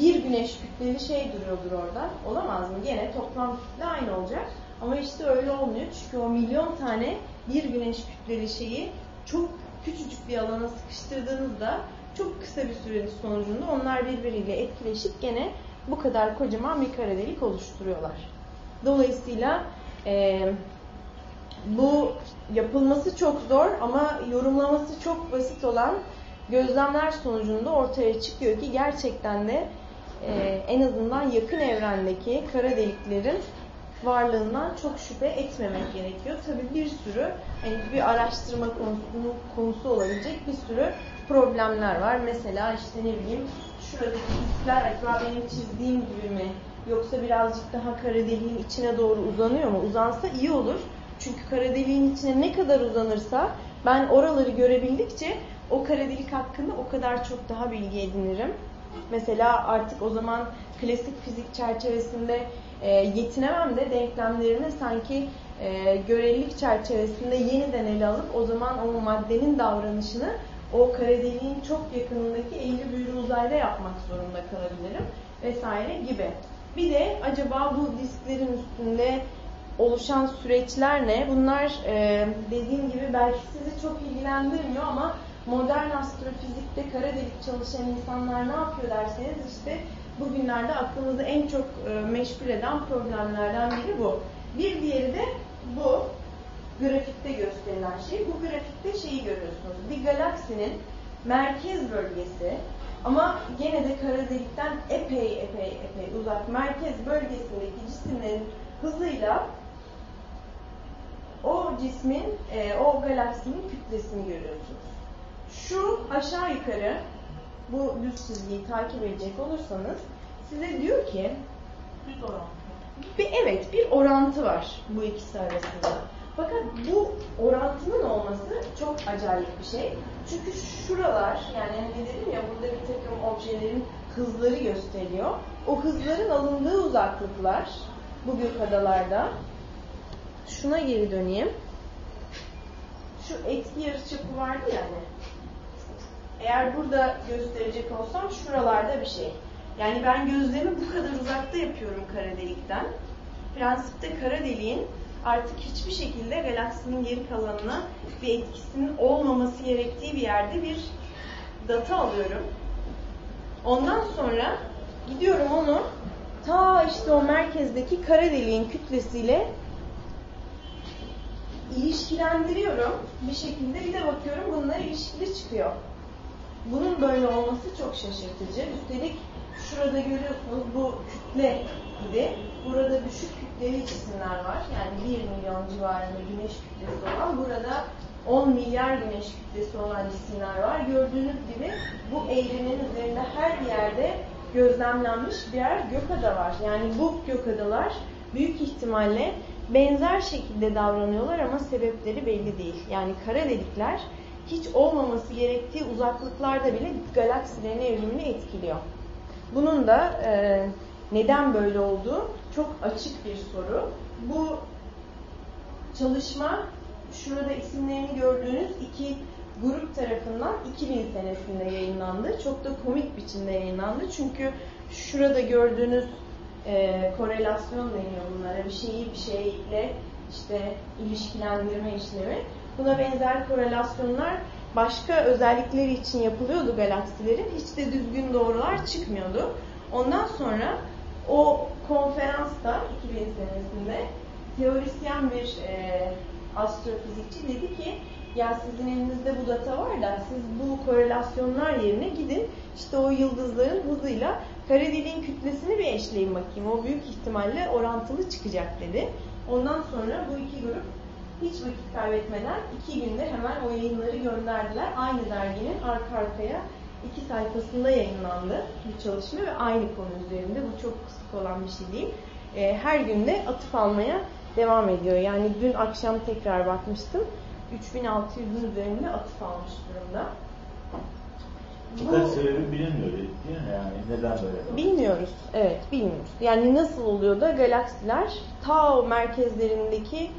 bir güneş kütleli şey duruyordur orada. Olamaz mı? Gene toplam kütle aynı olacak. Ama işte öyle olmuyor. Çünkü o milyon tane bir güneş kütleli şeyi çok küçücük bir alana sıkıştırdığınızda çok kısa bir sürenin sonucunda onlar birbiriyle etkileşip gene bu kadar kocaman bir kara delik oluşturuyorlar. Dolayısıyla e, bu yapılması çok zor ama yorumlaması çok basit olan gözlemler sonucunda ortaya çıkıyor ki gerçekten de e, en azından yakın evrendeki kara deliklerin varlığından çok şüphe etmemek gerekiyor. Tabii bir sürü hani bir araştırma konusu, konusu olabilecek bir sürü problemler var. Mesela işte ne bileyim şuradaki hisler acaba benim çizdiğim gibi mi? Yoksa birazcık daha kara deliğin içine doğru uzanıyor mu? Uzansa iyi olur. Çünkü kara deliğin içine ne kadar uzanırsa ben oraları görebildikçe o kara delik hakkında o kadar çok daha bilgi edinirim. Mesela artık o zaman klasik fizik çerçevesinde e, yetinemem de denklemlerini sanki e, görelilik çerçevesinde yeniden ele alıp o zaman o maddenin davranışını o kara deliğin çok yakınındaki eğri büğrü uzayda yapmak zorunda kalabilirim vesaire gibi. Bir de acaba bu disklerin üstünde oluşan süreçler ne? Bunlar e, dediğim gibi belki sizi çok ilgilendirmiyor ama modern astrofizikte kara delik çalışan insanlar ne yapıyor derseniz işte bugünlerde aklınızı en çok e, meşgul eden problemlerden biri bu. Bir diğeri de bu grafikte gösterilen şey. Bu grafikte şeyi görüyorsunuz. Bir galaksinin merkez bölgesi ama gene de kara delikten epey epey epey uzak merkez bölgesindeki cisimlerin hızıyla o cismin, e, o galaksinin kütlesini görüyorsunuz. Şu aşağı yukarı bu düz çizgiyi takip edecek olursanız size diyor ki düz oran. bir, evet bir orantı var bu ikisi arasında. Fakat bu orantının olması çok acayip bir şey. Çünkü şuralar yani hani dedim ya burada bir takım objelerin hızları gösteriyor. O hızların alındığı uzaklıklar bu büyük adalarda şuna geri döneyim. Şu etki yarıçapı vardı yani. Eğer burada gösterecek olsam şuralarda bir şey. Yani ben gözlemi bu kadar uzakta yapıyorum kara delikten. Prensipte kara deliğin artık hiçbir şekilde galaksinin geri kalanına bir etkisinin olmaması gerektiği bir yerde bir data alıyorum. Ondan sonra gidiyorum onu ta işte o merkezdeki kara deliğin kütlesiyle ilişkilendiriyorum bir şekilde bir de bakıyorum bunlar ilişkili çıkıyor. Bunun böyle olması çok şaşırtıcı. Üstelik şurada görüyorsunuz bu kütle gibi. Burada düşük kütleli cisimler var. Yani 1 milyon civarında güneş kütlesi olan. Burada 10 milyar güneş kütlesi olan cisimler var. Gördüğünüz gibi bu evrenin üzerinde her yerde gözlemlenmiş birer gökada var. Yani bu gökadalar büyük ihtimalle benzer şekilde davranıyorlar ama sebepleri belli değil. Yani kara delikler hiç olmaması gerektiği uzaklıklarda bile galaksilerin evrimini etkiliyor. Bunun da e, neden böyle olduğu çok açık bir soru. Bu çalışma şurada isimlerini gördüğünüz iki grup tarafından 2000 senesinde yayınlandı. Çok da komik biçimde yayınlandı. Çünkü şurada gördüğünüz e, korelasyon deniyor bunlara. Bir şeyi bir şeyle işte ilişkilendirme işlemi. Buna benzer korelasyonlar başka özellikleri için yapılıyordu galaksilerin. Hiç de düzgün doğrular çıkmıyordu. Ondan sonra o konferansta 2000 senesinde teorisyen bir e, astrofizikçi dedi ki ya sizin elinizde bu data var da siz bu korelasyonlar yerine gidin işte o yıldızların hızıyla kara deliğin kütlesini bir eşleyin bakayım. O büyük ihtimalle orantılı çıkacak dedi. Ondan sonra bu iki grup hiç vakit kaybetmeden iki günde hemen o yayınları gönderdiler. Aynı derginin arka arkaya iki sayfasında yayınlandı bu çalışma ve aynı konu üzerinde. Bu çok sık olan bir şey değil. E, her günde atıf almaya devam ediyor. Yani dün akşam tekrar bakmıştım. 3600'ün üzerinde atıf almış durumda. Fakat sebebi bilinmiyor değil mi? Yani neden böyle? Bilmiyoruz. Evet, bilmiyoruz. Yani nasıl oluyor da galaksiler ta o merkezlerindeki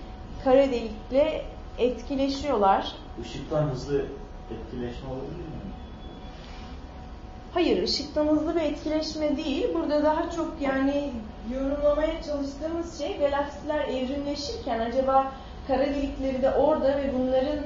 kara delikle etkileşiyorlar. Işıktan hızlı etkileşme olabilir mi? Hayır, ışıktan hızlı bir etkileşme değil. Burada daha çok yani yorumlamaya çalıştığımız şey galaksiler evrimleşirken acaba kara delikleri de orada ve bunların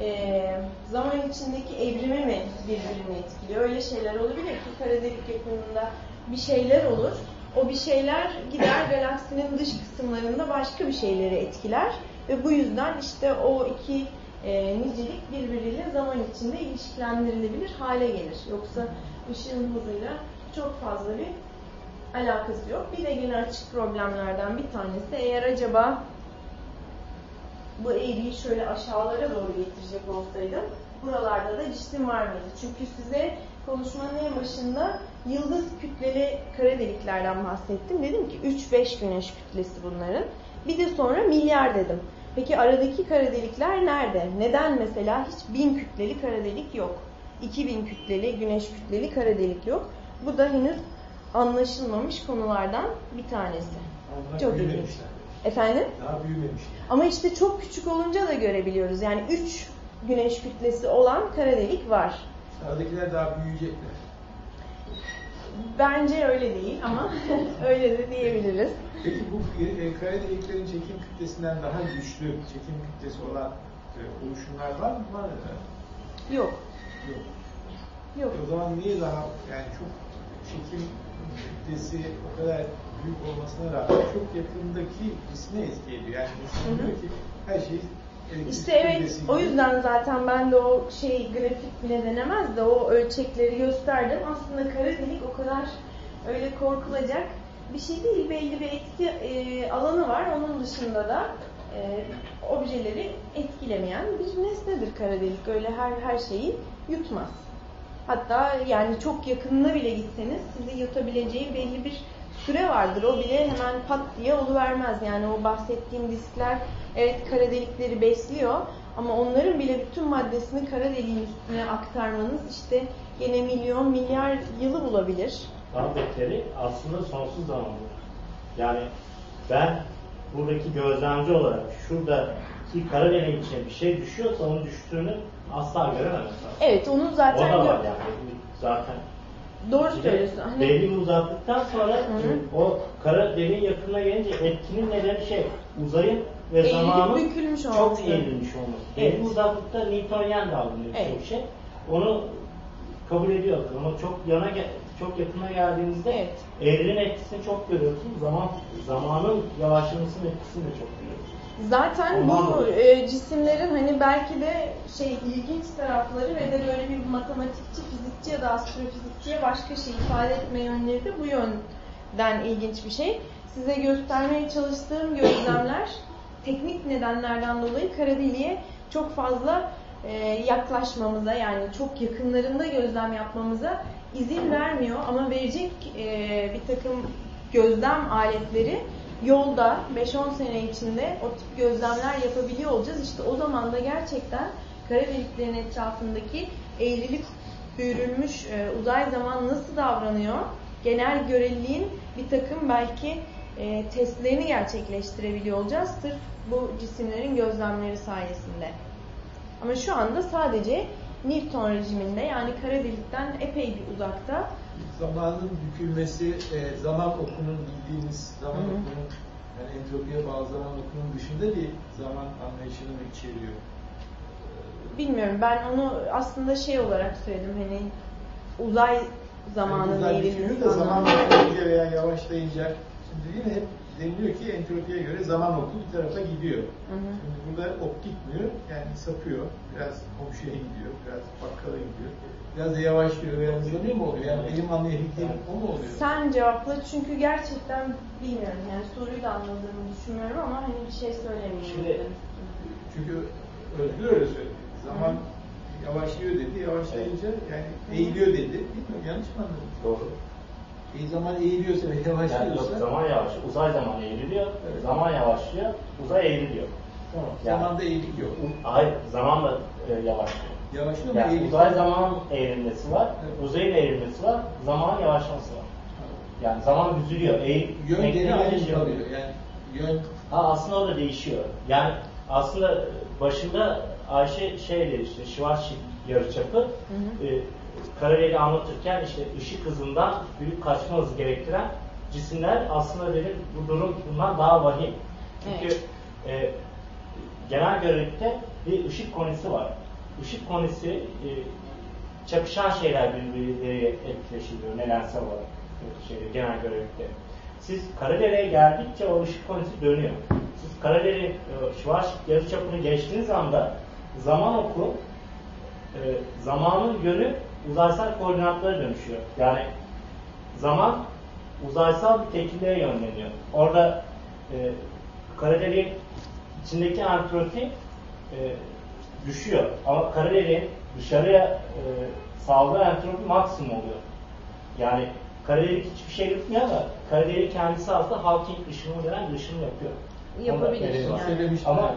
e, zaman içindeki evrimi mi birbirini etkiliyor? Öyle şeyler olabilir ki kara delik yakınında bir şeyler olur. O bir şeyler gider galaksinin dış kısımlarında başka bir şeyleri etkiler ve bu yüzden işte o iki e, nicelik birbiriyle zaman içinde ilişkilendirilebilir hale gelir. Yoksa ışığın hızıyla çok fazla bir alakası yok. Bir de yine açık problemlerden bir tanesi eğer acaba bu eğriyi şöyle aşağılara doğru getirecek olsaydım buralarda da cisim var mıydı? Çünkü size konuşmanın en başında yıldız kütleli kara deliklerden bahsettim. Dedim ki 3-5 güneş kütlesi bunların. Bir de sonra milyar dedim. Peki aradaki kara delikler nerede? Neden mesela hiç 1000 kütleli kara delik yok? 2000 kütleli, güneş kütleli kara delik yok. Bu da henüz anlaşılmamış konulardan bir tanesi. Onlar Çok ilginç. Efendim? Daha büyümemiş. Ama işte çok küçük olunca da görebiliyoruz. Yani 3 güneş kütlesi olan kara delik var. Sağdakiler daha büyüyecekler. Bence öyle değil ama [LAUGHS] öyle de diyebiliriz. Peki bu e, kara deliklerin çekim kütlesinden daha güçlü çekim kütlesi olan e, oluşumlar var mı? Var ya. Yok. Yok. Yok. O zaman niye daha yani çok çekim kütlesi o kadar büyük olmasına rağmen çok yakındaki cisme etki ediyor. Yani diyor ki her şey İşte evet o yüzden zaten ben de o şey grafik bile denemez de o ölçekleri gösterdim. Aslında kara delik o kadar öyle korkulacak bir şey değil. Belli bir etki e, alanı var. Onun dışında da e, objeleri etkilemeyen bir nesnedir kara delik. Öyle her her şeyi yutmaz. Hatta yani çok yakınına bile gitseniz sizi yutabileceği belli bir süre vardır. O bile hemen pat diye oluvermez. Yani o bahsettiğim diskler evet kara delikleri besliyor ama onların bile bütün maddesini kara deliğin üstüne aktarmanız işte yine milyon milyar yılı bulabilir. Daha beteri aslında sonsuz zamanlı. Yani ben buradaki gözlemci olarak şuradaki kara deliğin içine bir şey düşüyorsa onun düştüğünü asla göremem. Evet onu O zaten da var yani zaten. Doğru söylüyorsun. Hani Belli bir uzaklıktan sonra hı. o kara deliğin yakınına gelince etkinin nedeni şey uzayın ve zamanın bükülmüş çok olması. eğrilmiş olması. Evet. Belli uzaklıkta Newtonyen davranıyor Evet. birçok şey. Onu kabul ediyor. Ama çok yana çok yakına geldiğinizde Evet. eğrinin etkisini çok görüyorsunuz. Zaman zamanın yavaşlamasının etkisini de çok görüyorsunuz. Zaten bu e, cisimlerin hani belki de şey ilginç tarafları ve de böyle bir matematikçi, fizikçi ya da astrofizikçiye başka şey ifade etme yönleri de bu yönden ilginç bir şey. Size göstermeye çalıştığım gözlemler teknik nedenlerden dolayı kara deliğe çok fazla e, yaklaşmamıza yani çok yakınlarında gözlem yapmamıza izin vermiyor ama verecek e, bir takım gözlem aletleri yolda 5-10 sene içinde o tip gözlemler yapabiliyor olacağız. İşte o zaman da gerçekten kara deliklerin etrafındaki eğrilip büyürülmüş e, uzay zaman nasıl davranıyor? Genel göreliğin bir takım belki e, testlerini gerçekleştirebiliyor olacağız sırf bu cisimlerin gözlemleri sayesinde. Ama şu anda sadece Newton rejiminde yani kara delikten epey bir uzakta Zamanın bükülmesi, e, zaman okunun bildiğimiz zaman Hı hı. okunun yani entropiye bağlı zaman okunun dışında bir zaman anlayışını mı içeriyor? Bilmiyorum ben onu aslında şey olarak söyledim hani uzay zamanının Uzay eğrilmesi bükülüyor da zaman okuyunca veya yavaşlayınca şimdi yine hep deniliyor ki entropiye göre zaman oku bir tarafa gidiyor. Hı hı. Şimdi burada ok gitmiyor yani sapıyor. Biraz komşuya gidiyor, biraz bakkala gidiyor. Biraz da yavaşlıyor veya hızlanıyor mu oluyor? Yani benim anlayabildiğim o mu oluyor? Sen cevapla çünkü gerçekten bilmiyorum yani soruyu da anladığımı düşünmüyorum ama hani bir şey söylemeyeyim. Şimdi- Çünkü Özgür öyle söyledi. Zaman yavaşlıyor dedi. Yavaşlayınca yani eğiliyor dedi. Bilmiyorum yanlış mı anladım? Doğru. E zaman eğiliyorsa ve Yani yok, yavaşlıyorsa zaman yavaşlıyor. Uzay zaman eğriliyor. Evet. Zaman yavaşlıyor. Uzay eğriliyor. tamam. Yani- Zamanda eğilik yok. Hayır, zaman da e, yavaşlıyor. Yavaşlıyor mu Yani uzay zaman eğrilmesi var, Evet. uzayın eğrilmesi var, zaman yavaşlaması var. Yani zaman düzülüyor. Eğil, Yön gene aynı. Yani yön Ha aslında o da değişiyor. Yani aslında başında Ayşe şey dedi işte Schwarzschild yarıçapı hı. e, kareli anlatırken işte ışık hızından büyük kaçma hızı gerektiren cisimler aslında dedim bu durum bundan daha vahim. Çünkü e, genel görelilikte bir ışık konisi var. Işık konisi e, çakışan şeyler birbirleriyle etkileşiliyor nedensel olarak şeyde, genel görelilikte. Siz Karadere'ye geldikçe o ışık konisi dönüyor. Siz Karadere e, Schwarzschild yarıçapını geçtiğiniz anda zaman oku e, zamanın yönü uzaysal koordinatlara dönüşüyor. Yani zaman uzaysal bir tekilliğe yönleniyor. Orada e, kara deliğin içindeki entropi e, düşüyor. Ama kara deliğin dışarıya e, saldığı entropi maksimum oluyor. Yani kara delik hiçbir şey yapmıyor ama kara delik kendisi aslında Hawking ışınımı denen bir ışınım yapıyor. Yapabilir yani. Ama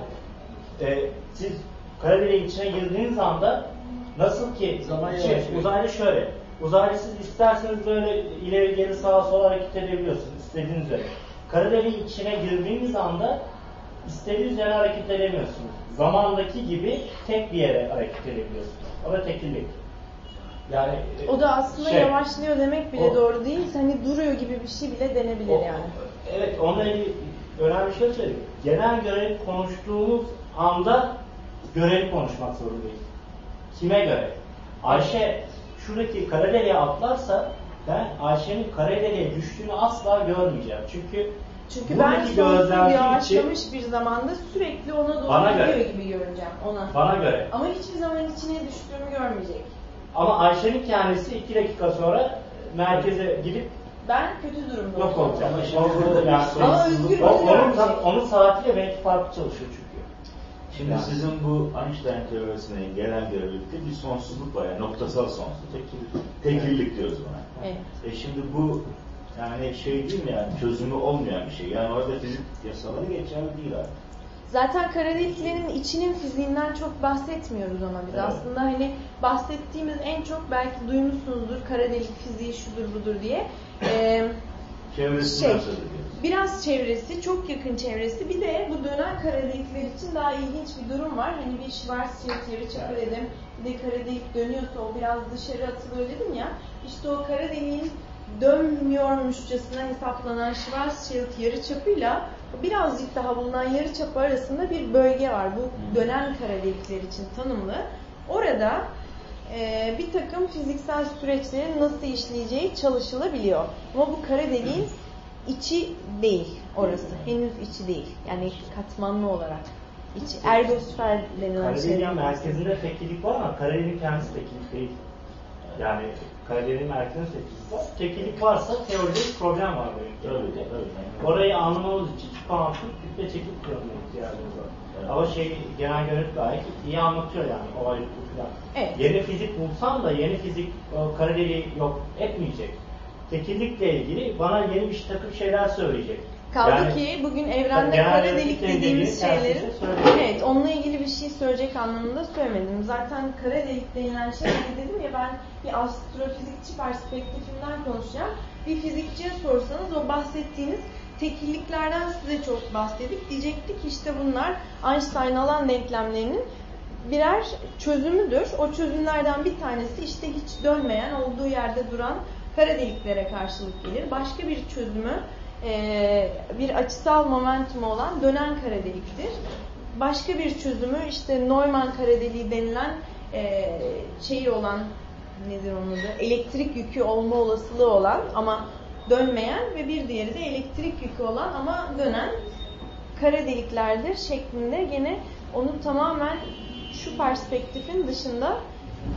e, siz kara deliğin içine girdiğiniz anda nasıl ki Zaman şey, uzaylı şöyle uzaylı siz isterseniz böyle ileri geri sağa sola hareket edebiliyorsunuz istediğiniz üzere. Kara deliğin içine girdiğiniz anda istediğiniz yere hareket edemiyorsunuz. Zamandaki gibi tek bir yere hareket edebiliyorsunuz. O da tekillik. Yani e, O da aslında şey, yavaşlıyor demek bile o- doğru değil. Hani duruyor gibi bir şey bile denebilir o- yani. Evet, onunla ilgili önemli şey söyleyeyim. Genel görev konuştuğumuz anda görev konuşmak zorundayız. Kime göre? Ayşe şuradaki kara deliğe atlarsa ben Ayşe'nin kara deliğe düştüğünü asla görmeyeceğim. Çünkü Çünkü ben buradaki sonsuz gözlemci yavaşlamış için bir zamanda sürekli ona doğru Bana gidiyor göre. gibi göreceğim ona. bana göre. Ama hiçbir zaman içine düştüğümü görmeyecek. Ama Ayşe'nin kendisi iki dakika sonra merkeze gidip Ben kötü durumda yok olacağım. Ama özgür onun, onun saatiyle belki farklı çalışıyor çünkü. Şimdi Yani. sizin bu Einstein teorisine genel görelilikte bir sonsuzluk var. Yani noktasal sonsuzluk. Tekillik. Tekillik diyoruz buna. Evet. E şimdi bu yani şey değil mi yani çözümü olmayan bir şey. Yani orada fizik yasaları geçerli değil artık. Zaten kara deliklerin içinin fiziğinden çok bahsetmiyoruz ama biz Evet. aslında hani bahsettiğimiz en çok belki duymuşsunuzdur kara delik fiziği şudur budur diye. Ee, Çevresini Şey, biraz çevresi, çok yakın çevresi. Bir de bu dönen kara delikler için daha ilginç bir durum var. Hani bir Schwarzschild yarıçapı dedim. Bir de kara delik dönüyorsa o biraz dışarı atılıyor dedim ya. İşte o kara deliğin dönmüyormuşçasına hesaplanan Schwarzschild yarıçapıyla birazcık daha bulunan yarıçapı arasında bir bölge var. Bu dönen kara delikler için tanımlı. Orada e, bir takım fiziksel süreçlerin nasıl işleyeceği çalışılabiliyor. Ama bu kara deliğin içi değil orası. Henüz içi değil. Yani katmanlı olarak. içi. Ergosfer denilen şeyden merkezinde tekillik var ama Karadeniz kendisi tekillik değil. Yani Karadeniz merkezinde tekillik var. Tekillik varsa teoride bir problem var benim. Öyle, öyle. Orayı anlamamız için kuantum kütle çekip kurulmaya ihtiyacımız var. Ama şey genel yönetim gayet iyi anlatıyor yani olay falan. Evet. Yeni fizik bulsam da yeni fizik kara deliği yok etmeyecek. Tekillikle ilgili bana yeni bir takım şeyler söyleyecek. Kaldı Yani- ki bugün evrende kara yönetim delik dediğimiz kendisi şeylerin evet onunla ilgili bir şey söyleyecek anlamında söylemedim. Zaten kara delik denilen şey hani dedim ya ben bir astrofizikçi perspektifinden konuşacağım. Bir fizikçiye sorsanız o bahsettiğiniz tekilliklerden size çok bahsedip diyecektik işte bunlar Einstein alan denklemlerinin birer çözümüdür. O çözümlerden bir tanesi işte hiç dönmeyen, olduğu yerde duran kara deliklere karşılık gelir. Başka bir çözümü e, bir açısal momentumu olan dönen kara deliktir. Başka bir çözümü işte Neumann kara deliği denilen e, şeyi olan nedir onun adı? Elektrik yükü olma olasılığı olan ama dönmeyen ve bir diğeri de elektrik yükü olan ama dönen kara deliklerdir şeklinde gene onu tamamen şu perspektifin dışında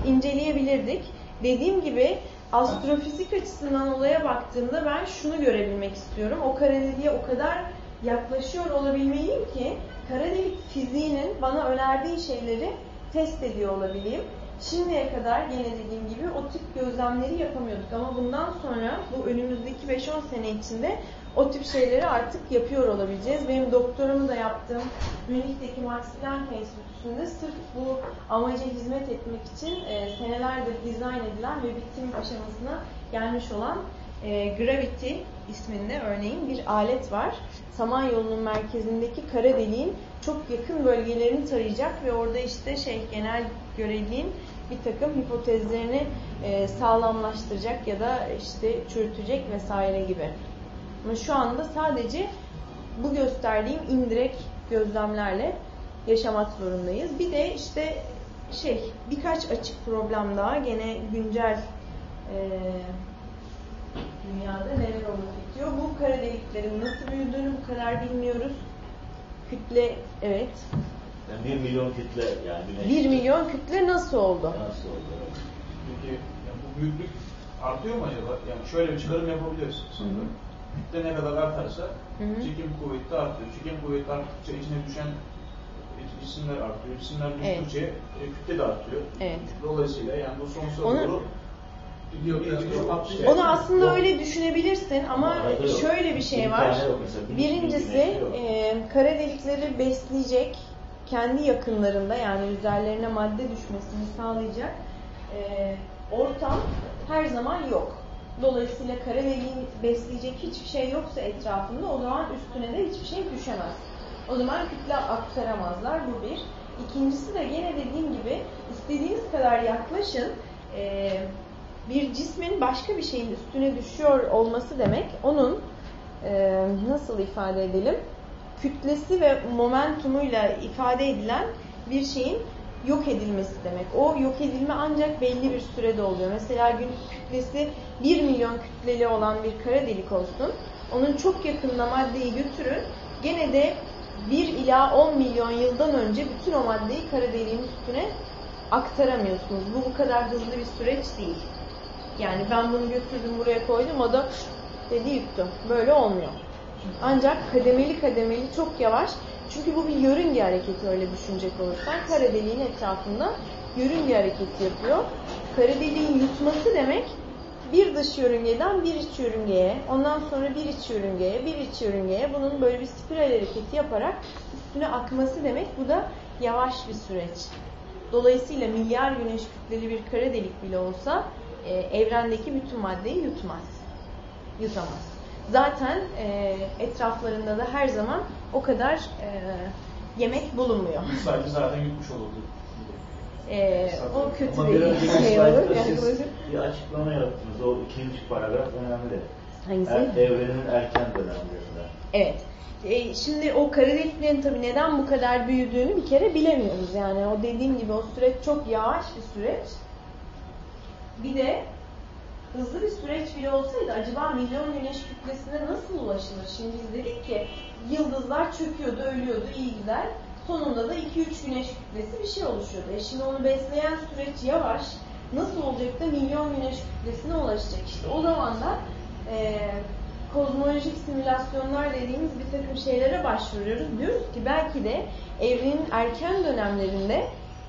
inceleyebilirdik. Dediğim gibi astrofizik açısından olaya baktığımda ben şunu görebilmek istiyorum. O kara deliğe o kadar yaklaşıyor olabilmeliyim ki kara delik fiziğinin bana önerdiği şeyleri test ediyor olabileyim. Şimdiye kadar yine dediğim gibi o tip gözlemleri yapamıyorduk ama bundan sonra bu önümüzdeki 5-10 sene içinde o tip şeyleri artık yapıyor olabileceğiz. Benim doktorumu da yaptığım Münih'teki Max Planck Enstitüsü'nde sırf bu amaca hizmet etmek için e, senelerdir dizayn edilen ve bitim aşamasına gelmiş olan e, Gravity isminde örneğin bir alet var. Samanyolu'nun merkezindeki kara deliğin çok yakın bölgelerini tarayacak ve orada işte şey genel görevliğin bir takım hipotezlerini e, sağlamlaştıracak ya da işte çürütecek vesaire gibi. Ama şu anda sadece bu gösterdiğim indirekt gözlemlerle yaşamak zorundayız. Bir de işte şey birkaç açık problem daha gene güncel e, dünyada neler olup bitiyor. Bu kara deliklerin nasıl büyüdüğünü bu kadar bilmiyoruz. Kütle evet. Yani bir milyon kütle yani güneş. 1 milyon kütle nasıl oldu? Nasıl oldu? evet. Peki yani bu büyüklük artıyor mu acaba? Yani şöyle bir çıkarım yapabiliyorsun. Hı hı. Kütle ne kadar artarsa Hı hı. çekim kuvveti de artıyor. Çekim kuvveti arttıkça içine düşen cisimler artıyor. Cisimler Evet. düştükçe e, kütle de artıyor. Evet. Dolayısıyla yani bu sonsuza Onu- doğru. Onu aslında Yok. öyle düşünebilirsin ama yok. şöyle bir şey var. Birincisi e, kara delikleri besleyecek kendi yakınlarında yani üzerlerine madde düşmesini sağlayacak e, ortam her zaman yok. Dolayısıyla kara deliğin besleyecek hiçbir şey yoksa etrafında o zaman üstüne de hiçbir şey düşemez. O zaman kütle aktaramazlar bu bir. İkincisi de gene dediğim gibi istediğiniz kadar yaklaşın. E, bir cismin başka bir şeyin üstüne düşüyor olması demek onun e, nasıl ifade edelim kütlesi ve momentumuyla ifade edilen bir şeyin yok edilmesi demek. O yok edilme ancak belli bir sürede oluyor. Mesela gün kütlesi 1 milyon kütleli olan bir kara delik olsun. Onun çok yakınına maddeyi götürün. Gene de 1 ila 10 milyon yıldan önce bütün o maddeyi kara deliğin üstüne aktaramıyorsunuz. Bu bu kadar hızlı bir süreç değil. Yani ben bunu götürdüm buraya koydum o da dedi yuttu. Böyle olmuyor. Ancak kademeli kademeli çok yavaş. Çünkü bu bir yörünge hareketi öyle düşünecek olursan. Kara deliğin etrafında yörünge hareketi yapıyor. Kara deliğin yutması demek bir dış yörüngeden bir iç yörüngeye, ondan sonra bir iç yörüngeye, bir iç yörüngeye bunun böyle bir spiral hareketi yaparak üstüne akması demek. Bu da yavaş bir süreç. Dolayısıyla milyar güneş kütleli bir kara delik bile olsa e, evrendeki bütün maddeyi yutmaz. Yutamaz. Zaten e, etraflarında da her zaman o kadar e, yemek bulunmuyor. Sadece zaten yutmuş olurdu. Ee, o kötü Ama bir şey olur. Yani bir açıklama yaptınız. O ikinci paragraf önemli. Hangisi? Er, evrenin erken dönemlerinde. Evet. E, şimdi o kara deliklerin tabii neden bu kadar büyüdüğünü bir kere bilemiyoruz. Yani o dediğim gibi o süreç çok yavaş bir süreç. Bir de hızlı bir süreç bile olsaydı acaba milyon güneş kütlesine nasıl ulaşılır? Şimdi biz dedik ki yıldızlar çöküyordu, ölüyordu, iyi güzel. Sonunda da 2-3 güneş kütlesi bir şey oluşuyordu. E şimdi onu besleyen süreç yavaş. Nasıl olacak da milyon güneş kütlesine ulaşacak? İşte o zaman da e, kozmolojik simülasyonlar dediğimiz bir takım şeylere başvuruyoruz. Diyoruz ki belki de evrenin erken dönemlerinde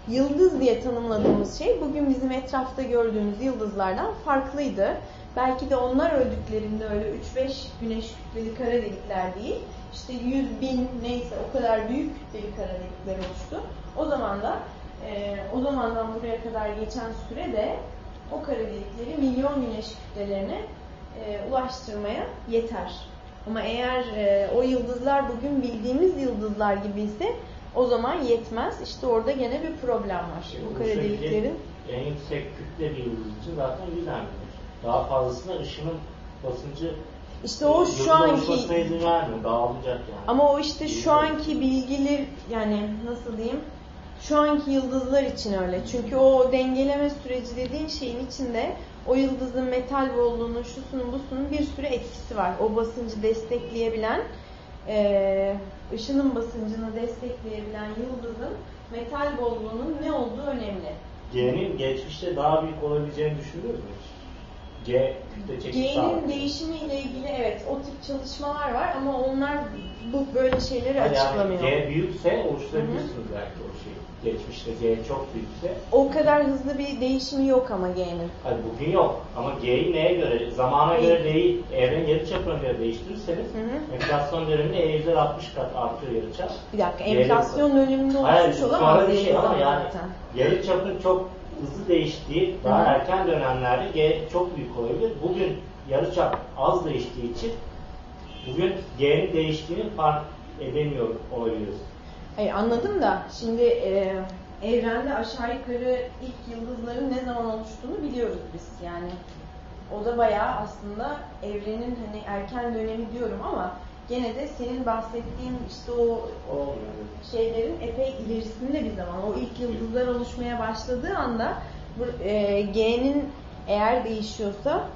yıldız diye tanımladığımız şey bugün bizim etrafta gördüğümüz yıldızlardan farklıydı. Belki de onlar öldüklerinde öyle 3-5 güneş kütleli kara delikler değil, işte 100 bin neyse o kadar büyük kütleli kara delikler oluştu. O zaman da e, o zamandan buraya kadar geçen süre de o kara delikleri milyon güneş kütlelerine e, ulaştırmaya yeter. Ama eğer e, o yıldızlar bugün bildiğimiz yıldızlar gibi ise o zaman yetmez. İşte orada gene bir problem var. Bu kara deliklerin en yüksek kütle bir yıldız için zaten gizemlidir. Daha fazlasına ışının basıncı işte o şu anki vermiyor. Dağılacak yani. ama o işte şu anki bilgiler yani nasıl diyeyim şu anki yıldızlar için öyle. Çünkü o dengeleme süreci dediğin şeyin içinde o yıldızın metal bolluğunun, şusunun, busunun bir sürü etkisi var. O basıncı destekleyebilen, e, ışının basıncını destekleyebilen yıldızın metal bolluğunun ne olduğu önemli. G'nin geçmişte daha büyük olabileceğini düşünüyor musunuz? G kütle çekim G'nin değişimiyle ilgili evet o tip çalışmalar var ama onlar bu böyle şeyleri Yani açıklamıyor. G büyükse oluşturabilirsiniz belki o. Geçmişte G çok büyükse. O kadar hızlı bir değişimi yok ama G'nin. Hayır bugün yok. Ama G'yi neye göre? Zamana göre değil, evren yarıçapına göre değiştirirseniz Hı hı. enflasyon döneminde E yüzde 60 kat artıyor yarıçap. Bir dakika enflasyon döneminde oluşmuş olamaz bir şey ama yani zaten. yarıçapın çok hızlı değiştiği daha Hı hı. erken dönemlerde G çok büyük olabilir. Bugün yarıçap az değiştiği için bugün G'nin değiştiğini fark edemiyor olabiliriz. Hayır anladım da şimdi e, evrende aşağı yukarı ilk yıldızların ne zaman oluştuğunu biliyoruz biz. Yani o da bayağı aslında evrenin hani erken dönemi diyorum ama gene de senin bahsettiğin işte o Olmuyor. şeylerin epey ilerisinde bir zaman. O ilk yıldızlar oluşmaya başladığı anda bu, e, G'nin eğer değişiyorsa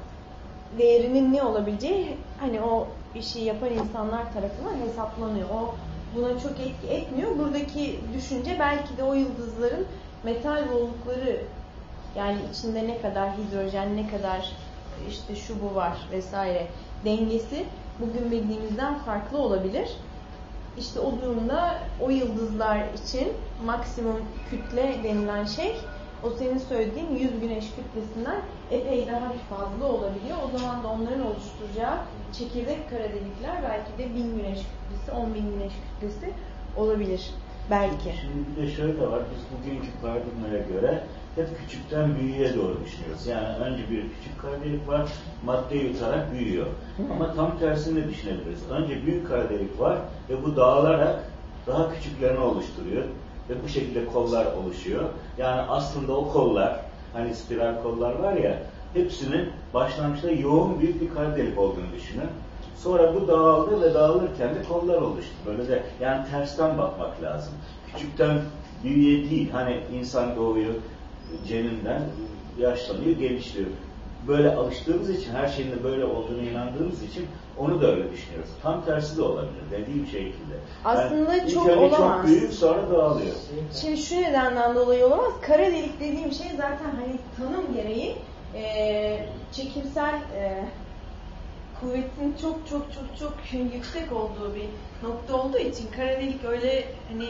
değerinin ne olabileceği hani o şey yapan insanlar tarafından hesaplanıyor. O buna çok etki etmiyor. Buradaki düşünce belki de o yıldızların metal bollukları yani içinde ne kadar hidrojen, ne kadar işte şu bu var vesaire dengesi bugün bildiğimizden farklı olabilir. İşte o durumda o yıldızlar için maksimum kütle denilen şey o senin söylediğin 100 güneş kütlesinden epey daha bir fazla olabiliyor. O zaman da onların oluşturacağı çekirdek kara delikler belki de 1000 güneş kütlesi, 10 bin güneş kütlesi olabilir. Belki. Şimdi bir de şöyle var, biz bugünkü paradigmaya göre hep küçükten büyüğe doğru düşünüyoruz. Yani önce bir küçük kara delik var, madde yutarak büyüyor. Ama tam tersini düşünebiliriz. Önce büyük kara delik var ve bu dağılarak daha küçüklerini oluşturuyor. Ve bu şekilde kollar oluşuyor. Yani aslında o kollar, hani spiral kollar var ya, hepsinin başlangıçta yoğun büyük bir kara delik olduğunu düşünün. Sonra bu dağıldı ve dağılırken de kollar oluştu. Böyle de yani tersten bakmak lazım. Küçükten büyüğe değil. Hani insan doğuyor ceninden yaşlanıyor, gelişiyor. Böyle alıştığımız için, her şeyin de böyle olduğunu inandığımız için onu da öyle düşünüyoruz. Tam tersi de olabilir dediğim şekilde. Aslında ilk çok olamaz. çok büyük sonra dağılıyor. Şimdi şu nedenden dolayı olamaz. Kara delik dediğim şey zaten hani tanım gereği e, çekimsel e, kuvvetin çok çok çok çok yüksek olduğu bir nokta olduğu için kara delik öyle hani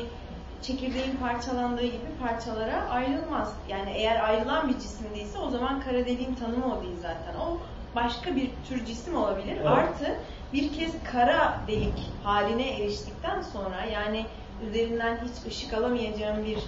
çekirdeğin parçalandığı gibi parçalara ayrılmaz. Yani eğer ayrılan bir cisim değilse o zaman kara deliğin tanımı o değil zaten. O başka bir tür cisim olabilir. Evet. Artı bir kez kara delik haline eriştikten sonra yani üzerinden hiç ışık alamayacağım bir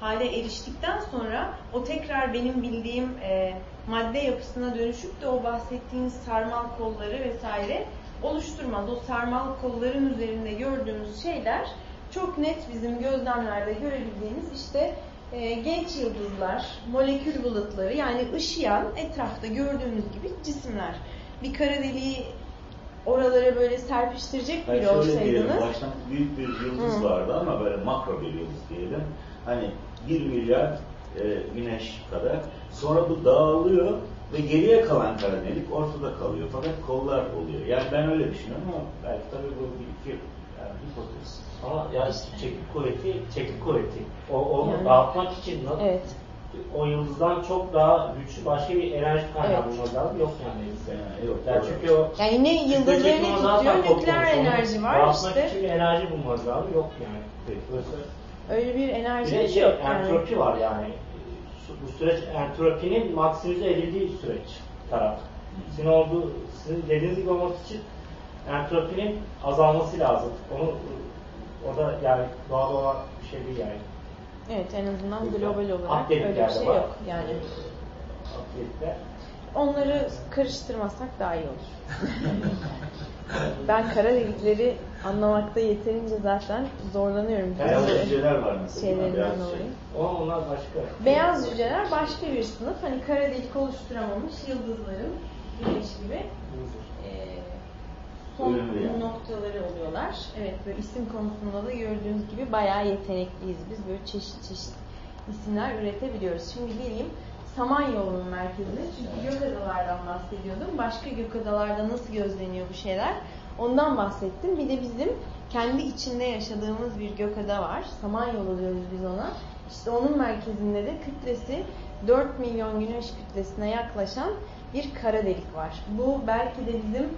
hale eriştikten sonra o tekrar benim bildiğim e, madde yapısına dönüşüp de o bahsettiğiniz sarmal kolları vesaire oluşturmaz. O sarmal kolların üzerinde gördüğümüz şeyler çok net bizim gözlemlerde görebildiğimiz işte e, genç yıldızlar, molekül bulutları yani ışıyan etrafta gördüğünüz gibi cisimler. Bir kara deliği oralara böyle serpiştirecek Yani biri şöyle diyelim, olsaydınız baştan büyük bir yıldız Hı. vardı ama böyle makro bir yıldız diyelim. Hani 1 milyar e, güneş kadar. Sonra bu dağılıyor ve geriye kalan kara delik ortada kalıyor. Fakat kollar oluyor. Yani ben öyle düşünüyorum ama belki tabii bu bir iki yani hipotez. Ama ya işte çekim kuvveti, çekim kuvveti. O, onu Yani. dağıtmak için na- evet o yıldızdan çok daha güçlü başka bir enerji kaynağı Evet. lazım. Yok yani elimizde. Yani yok, Yani çünkü o yani ne kütle yıldızları çekimi ne zaten tutuyor nükleer enerji var Dağıtmak işte için bir enerji bulmamız lazım. Yok yani. Öyle bir Bir enerji de şey, yok yani. entropi var yani. Bu süreç entropinin maksimize edildiği süreç taraf. Sizin olduğu, sizin dediğiniz gibi olması için entropinin azalması lazım. Onu o da yani doğal olan bir şey değil yani. Evet en azından Güzel. global olarak öyle bir şey var. yok yani. Atletler. Onları karıştırmasak daha iyi olur. ben kara delikleri anlamakta yeterince zaten zorlanıyorum. Beyaz Bazı cüceler var mesela. şeylerinden Beyaz dolayı. şey. O onlar başka. Beyaz cüceler başka bir sınıf. Hani kara delik oluşturamamış yıldızların güneş gibi Ölümlü yani. noktaları oluyorlar. Evet böyle isim konusunda da gördüğünüz gibi bayağı yetenekliyiz biz. Böyle çeşit çeşit isimler üretebiliyoruz. Şimdi geleyim Samanyolu'nun merkezine. Çünkü gök adalardan bahsediyordum. Başka gök adalarda nasıl gözleniyor bu şeyler? Ondan bahsettim. Bir de bizim kendi içinde yaşadığımız bir gök ada var. Samanyolu diyoruz biz ona. İşte onun merkezinde de kütlesi 4 milyon güneş kütlesine yaklaşan bir kara delik var. Bu belki de bizim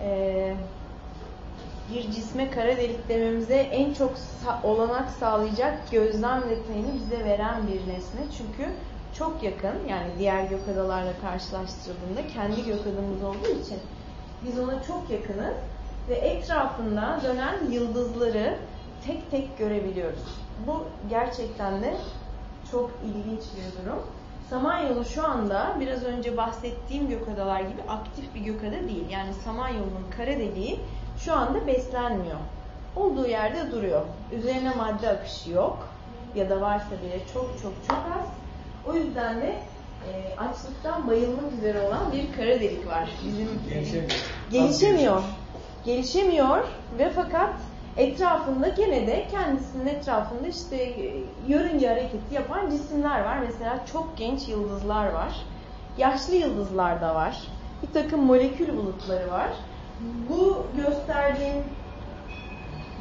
eee bir cisme kara delik dememize en çok sa- olanak sağlayacak gözlem detayını bize veren bir nesne. Çünkü çok yakın yani diğer gök adalarla karşılaştırıldığında kendi gök adamız olduğu için biz ona çok yakınız ve etrafında dönen yıldızları tek tek görebiliyoruz. Bu gerçekten de çok ilginç bir durum. Samanyolu şu anda biraz önce bahsettiğim gökadalar gibi aktif bir gökada değil. Yani Samanyolu'nun kara deliği şu anda beslenmiyor. Olduğu yerde duruyor. Üzerine madde akışı yok ya da varsa bile çok çok çok az. O yüzden de e, açlıktan bayılmak üzere olan bir kara delik var. Bizim Gelişemiyor. gelişemiyor. Gelişemiyor ve fakat etrafında gene de kendisinin etrafında işte e, yörünge hareketi yapan cisimler var. Mesela çok genç yıldızlar var. Yaşlı yıldızlar da var. Bir takım molekül bulutları var. Bu gösterdiğim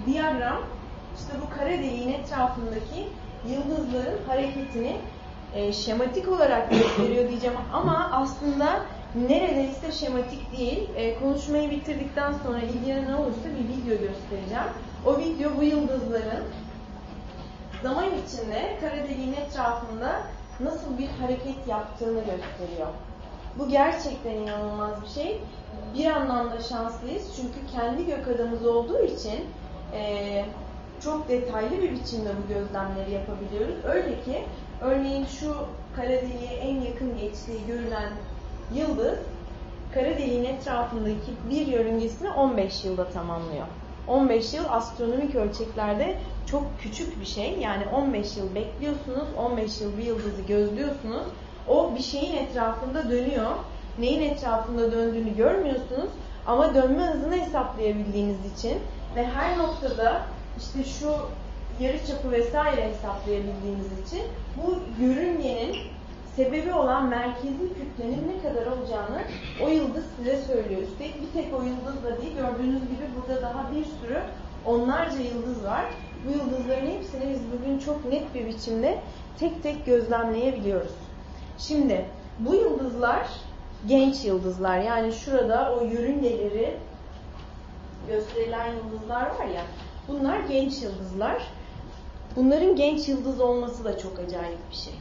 diyagram işte bu kara deliğin etrafındaki yıldızların hareketini e, şematik olarak gösteriyor diyeceğim ama aslında neredeyse şematik değil. E, konuşmayı bitirdikten sonra ilgilenen olursa bir video göstereceğim. O video bu yıldızların zaman içinde kara deliğin etrafında nasıl bir hareket yaptığını gösteriyor. Bu gerçekten inanılmaz bir şey. Bir anlamda şanslıyız çünkü kendi gök adamız olduğu için e, çok detaylı bir biçimde bu gözlemleri yapabiliyoruz. Öyle ki örneğin şu kara deliğe en yakın geçtiği görülen yıldız kara deliğin etrafındaki bir yörüngesini 15 yılda tamamlıyor. 15 yıl astronomik ölçeklerde çok küçük bir şey. Yani 15 yıl bekliyorsunuz, 15 yıl bir yıldızı gözlüyorsunuz. O bir şeyin etrafında dönüyor. Neyin etrafında döndüğünü görmüyorsunuz ama dönme hızını hesaplayabildiğiniz için ve her noktada işte şu yarı çapı vesaire hesaplayabildiğiniz için bu yörüngenin sebebi olan merkezi kütlenin ne kadar olacağını o yıldız size söylüyor. Üstelik bir tek o yıldız da değil. Gördüğünüz gibi burada daha bir sürü onlarca yıldız var. Bu yıldızların hepsini biz bugün çok net bir biçimde tek tek gözlemleyebiliyoruz. Şimdi bu yıldızlar genç yıldızlar. Yani şurada o yörüngeleri gösterilen yıldızlar var ya bunlar genç yıldızlar. Bunların genç yıldız olması da çok acayip bir şey.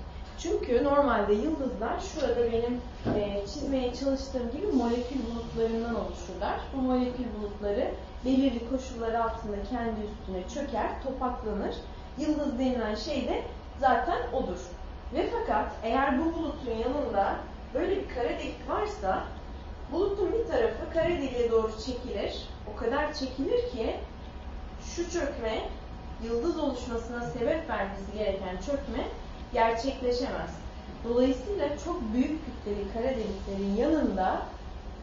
Çünkü normalde yıldızlar şurada benim e, çizmeye çalıştığım gibi molekül bulutlarından oluşurlar. Bu molekül bulutları belirli koşullar altında kendi üstüne çöker, topaklanır. Yıldız denilen şey de zaten odur. Ve fakat eğer bu bulutun yanında böyle bir kara delik varsa bulutun bir tarafı kara deliğe doğru çekilir. O kadar çekilir ki şu çökme yıldız oluşmasına sebep vermesi gereken çökme gerçekleşemez. Dolayısıyla çok büyük kütleli kara deliklerin yanında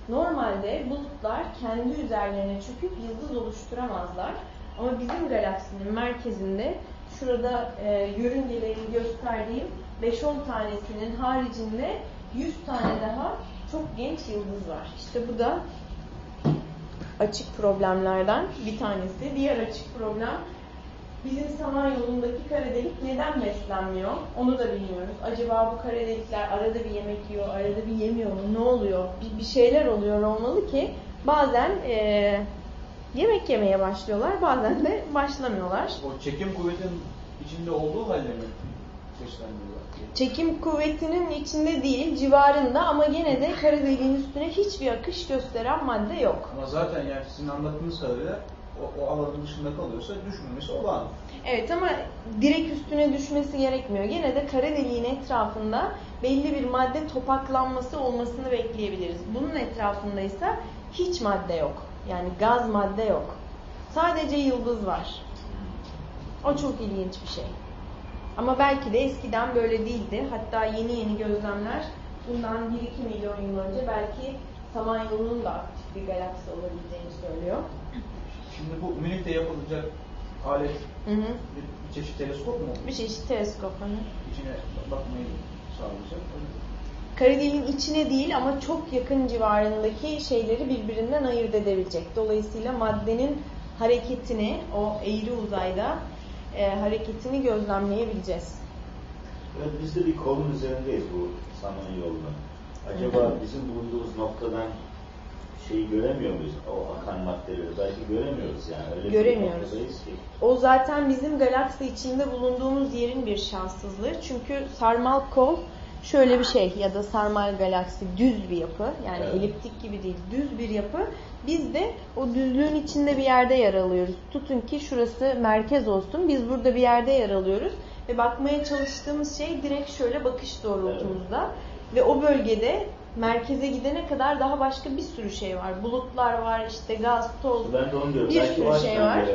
normalde bulutlar kendi üzerlerine çöküp yıldız oluşturamazlar. Ama bizim galaksinin merkezinde şurada e, yörüngelerini gösterdiğim 5-10 tanesinin haricinde 100 tane daha çok genç yıldız var. İşte bu da açık problemlerden bir tanesi. Diğer açık problem bizim Samanyolu'ndaki kara delik neden beslenmiyor? Onu da bilmiyoruz. Acaba bu kara delikler arada bir yemek yiyor, arada bir yemiyor mu? Ne oluyor? Bir, bir şeyler oluyor olmalı ki bazen e, yemek yemeye başlıyorlar, bazen de başlamıyorlar. O çekim kuvvetinin içinde olduğu halde mi beslendiriyorlar? Çekim kuvvetinin içinde değil, civarında ama gene de kara deliğin üstüne hiçbir akış gösteren madde yok. Ama zaten yani sizin anlattığınız kadarıyla o, o alanın dışında kalıyorsa düşmemesi olağan. Evet ama direkt üstüne düşmesi gerekmiyor. Gene de kara deliğin etrafında belli bir madde topaklanması olmasını bekleyebiliriz. Bunun etrafında ise hiç madde yok. Yani gaz madde yok. Sadece yıldız var. O çok ilginç bir şey. Ama belki de eskiden böyle değildi. Hatta yeni yeni gözlemler bundan 1-2 milyon yıl önce belki Samanyolu'nun da aktif bir galaksi olabileceğini söylüyor. Şimdi bu Münih'te yapılacak alet Hı hı. bir, bir çeşit teleskop mu? Bir çeşit teleskop. Hı. İçine bakmayı sağlayacak. Kara deliğin içine değil ama çok yakın civarındaki şeyleri birbirinden ayırt edebilecek. Dolayısıyla maddenin hareketini, o eğri uzayda e, hareketini gözlemleyebileceğiz. Evet, biz de bir kolun üzerindeyiz bu Samanyolu'nun. Acaba bizim bulunduğumuz noktadan şeyi göremiyor muyuz? O akan göremiyoruz. O zaten bizim galaksi içinde bulunduğumuz yerin bir şanssızlığı. Çünkü sarmal kol şöyle bir şey ya da sarmal galaksi düz bir yapı. Yani Evet. eliptik gibi değil düz bir yapı. Biz de o düzlüğün içinde bir yerde yer alıyoruz. Tutun ki şurası merkez olsun. Biz burada bir yerde yer alıyoruz. Ve bakmaya çalıştığımız şey direkt şöyle bakış doğrultumuzda. Ve o bölgede merkeze gidene kadar daha başka bir sürü şey var. Bulutlar var, işte gaz, toz, Ben de onu diyorum. bir belki sürü şey var.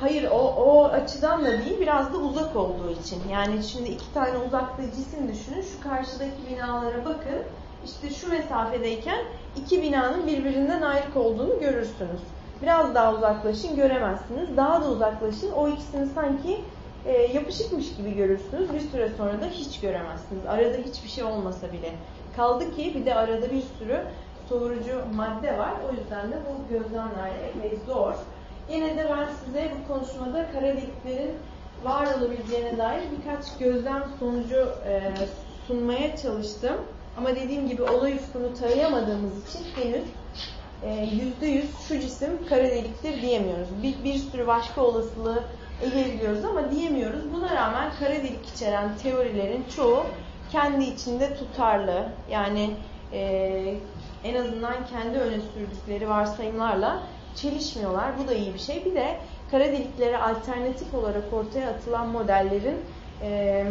Hayır o, o açıdan da değil biraz da uzak olduğu için. Yani şimdi iki tane uzakta cisim düşünün. Şu karşıdaki binalara bakın. İşte şu mesafedeyken iki binanın birbirinden ayrık olduğunu görürsünüz. Biraz daha uzaklaşın göremezsiniz. Daha da uzaklaşın o ikisini sanki e, yapışıkmış gibi görürsünüz. Bir süre sonra da hiç göremezsiniz. Arada hiçbir şey olmasa bile. Kaldı ki bir de arada bir sürü soğurucu madde var. O yüzden de bu gözlemler epey zor. Yine de ben size bu konuşmada kara deliklerin var olabileceğine dair birkaç gözlem sonucu e, sunmaya çalıştım. Ama dediğim gibi olay ufkunu tarayamadığımız için henüz e, yüzde yüz şu cisim kara deliktir diyemiyoruz. Bir, bir sürü başka olasılığı eleyebiliyoruz ama diyemiyoruz. Buna rağmen kara delik içeren teorilerin çoğu kendi içinde tutarlı. Yani e, en azından kendi öne sürdükleri varsayımlarla çelişmiyorlar. Bu da iyi bir şey. Bir de kara deliklere alternatif olarak ortaya atılan modellerin e,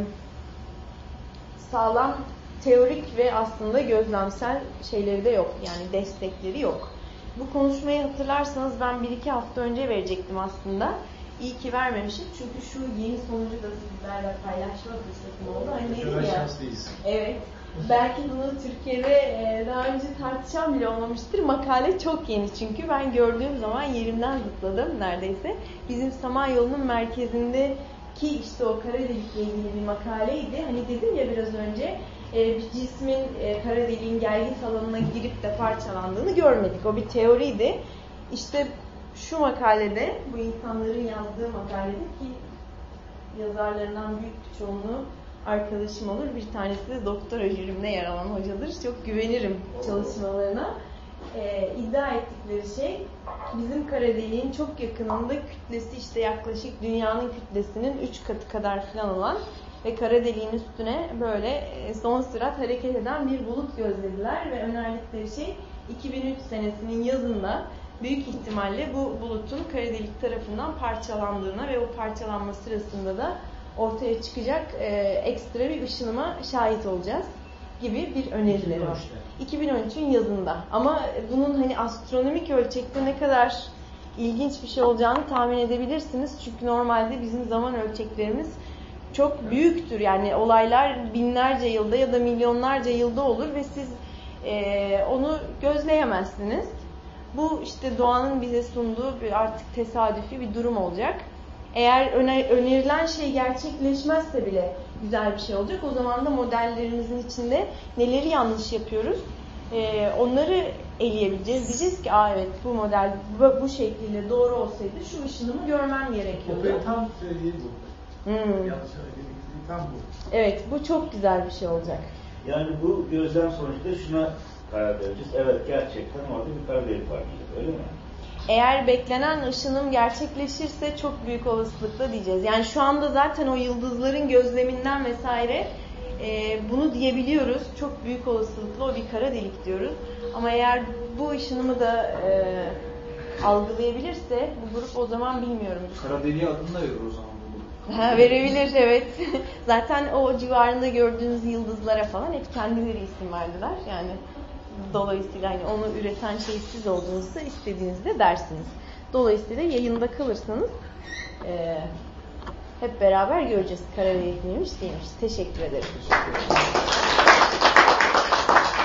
sağlam teorik ve aslında gözlemsel şeyleri de yok. Yani destekleri yok. Bu konuşmayı hatırlarsanız ben bir iki hafta önce verecektim aslında. İyi ki vermemişim. Çünkü şu yeni sonucu da sizlerle paylaşma fırsatım oldu. Hani kadar ya, şanslıyız. Evet. Belki bunu Türkiye'de e, daha önce tartışan bile olmamıştır. Makale çok yeni çünkü. Ben gördüğüm zaman yerimden zıpladım neredeyse. Bizim Samanyolu'nun merkezindeki işte o kara delikle ilgili bir makaleydi. Hani dedim ya biraz önce e, bir cismin e, kara deliğin gelgit alanına girip de parçalandığını görmedik. O bir teoriydi. İşte şu makalede, bu insanların yazdığı makalede ki yazarlarından büyük bir çoğunluğu arkadaşım olur. Bir tanesi de doktora jürimde yer alan hocadır. Çok güvenirim çalışmalarına. Ee, iddia ettikleri şey bizim kara deliğin çok yakınında kütlesi işte yaklaşık dünyanın kütlesinin 3 katı kadar falan olan ve kara deliğin üstüne böyle e, son sürat hareket eden bir bulut gözlediler ve önerdikleri şey 2003 senesinin yazında büyük ihtimalle bu bulutun kara delik tarafından parçalandığına ve o parçalanma sırasında da ortaya çıkacak e, ekstra bir ışınıma şahit olacağız gibi bir önerileri var. 2013'ün yazında. Ama bunun hani astronomik ölçekte ne kadar ilginç bir şey olacağını tahmin edebilirsiniz. Çünkü normalde bizim zaman ölçeklerimiz çok büyüktür. Yani olaylar binlerce yılda ya da milyonlarca yılda olur ve siz e, onu gözleyemezsiniz. Bu işte doğanın bize sunduğu bir artık tesadüfi bir durum olacak. Eğer öne, önerilen şey gerçekleşmezse bile güzel bir şey olacak. O zaman da modellerimizin içinde neleri yanlış yapıyoruz e, onları eleyebileceğiz. Diyeceğiz ki Aa, evet bu model bu, bu şekliyle doğru olsaydı şu ışınımı görmem gerekiyordu. Popper'in tam söylediği bu. Hmm. Yanlış söylediğim tam bu. Evet bu çok güzel bir şey olacak. Yani bu gözlem sonuçta şuna karar vereceğiz. Evet gerçekten orada bir kara delik var gibi öyle mi? Eğer beklenen ışınım gerçekleşirse çok büyük olasılıkla diyeceğiz. Yani şu anda zaten o yıldızların gözleminden vesaire e, bunu diyebiliyoruz. Çok büyük olasılıkla o bir kara delik diyoruz. Ama eğer bu ışınımı da e, algılayabilirse bu grup o zaman bilmiyorum. Kara deliğe adını da verir o zaman bu grup. Ha, verebilir evet. [LAUGHS] Zaten o civarında gördüğünüz yıldızlara falan hep kendileri isim verdiler. Yani dolayısıyla hani onu üreten şey siz olduğunuzda istediğinizde dersiniz. Dolayısıyla yayında kalırsanız e, hep beraber göreceğiz. Kara delik miymiş değilmiş. Teşekkür ederim. Teşekkür ederim.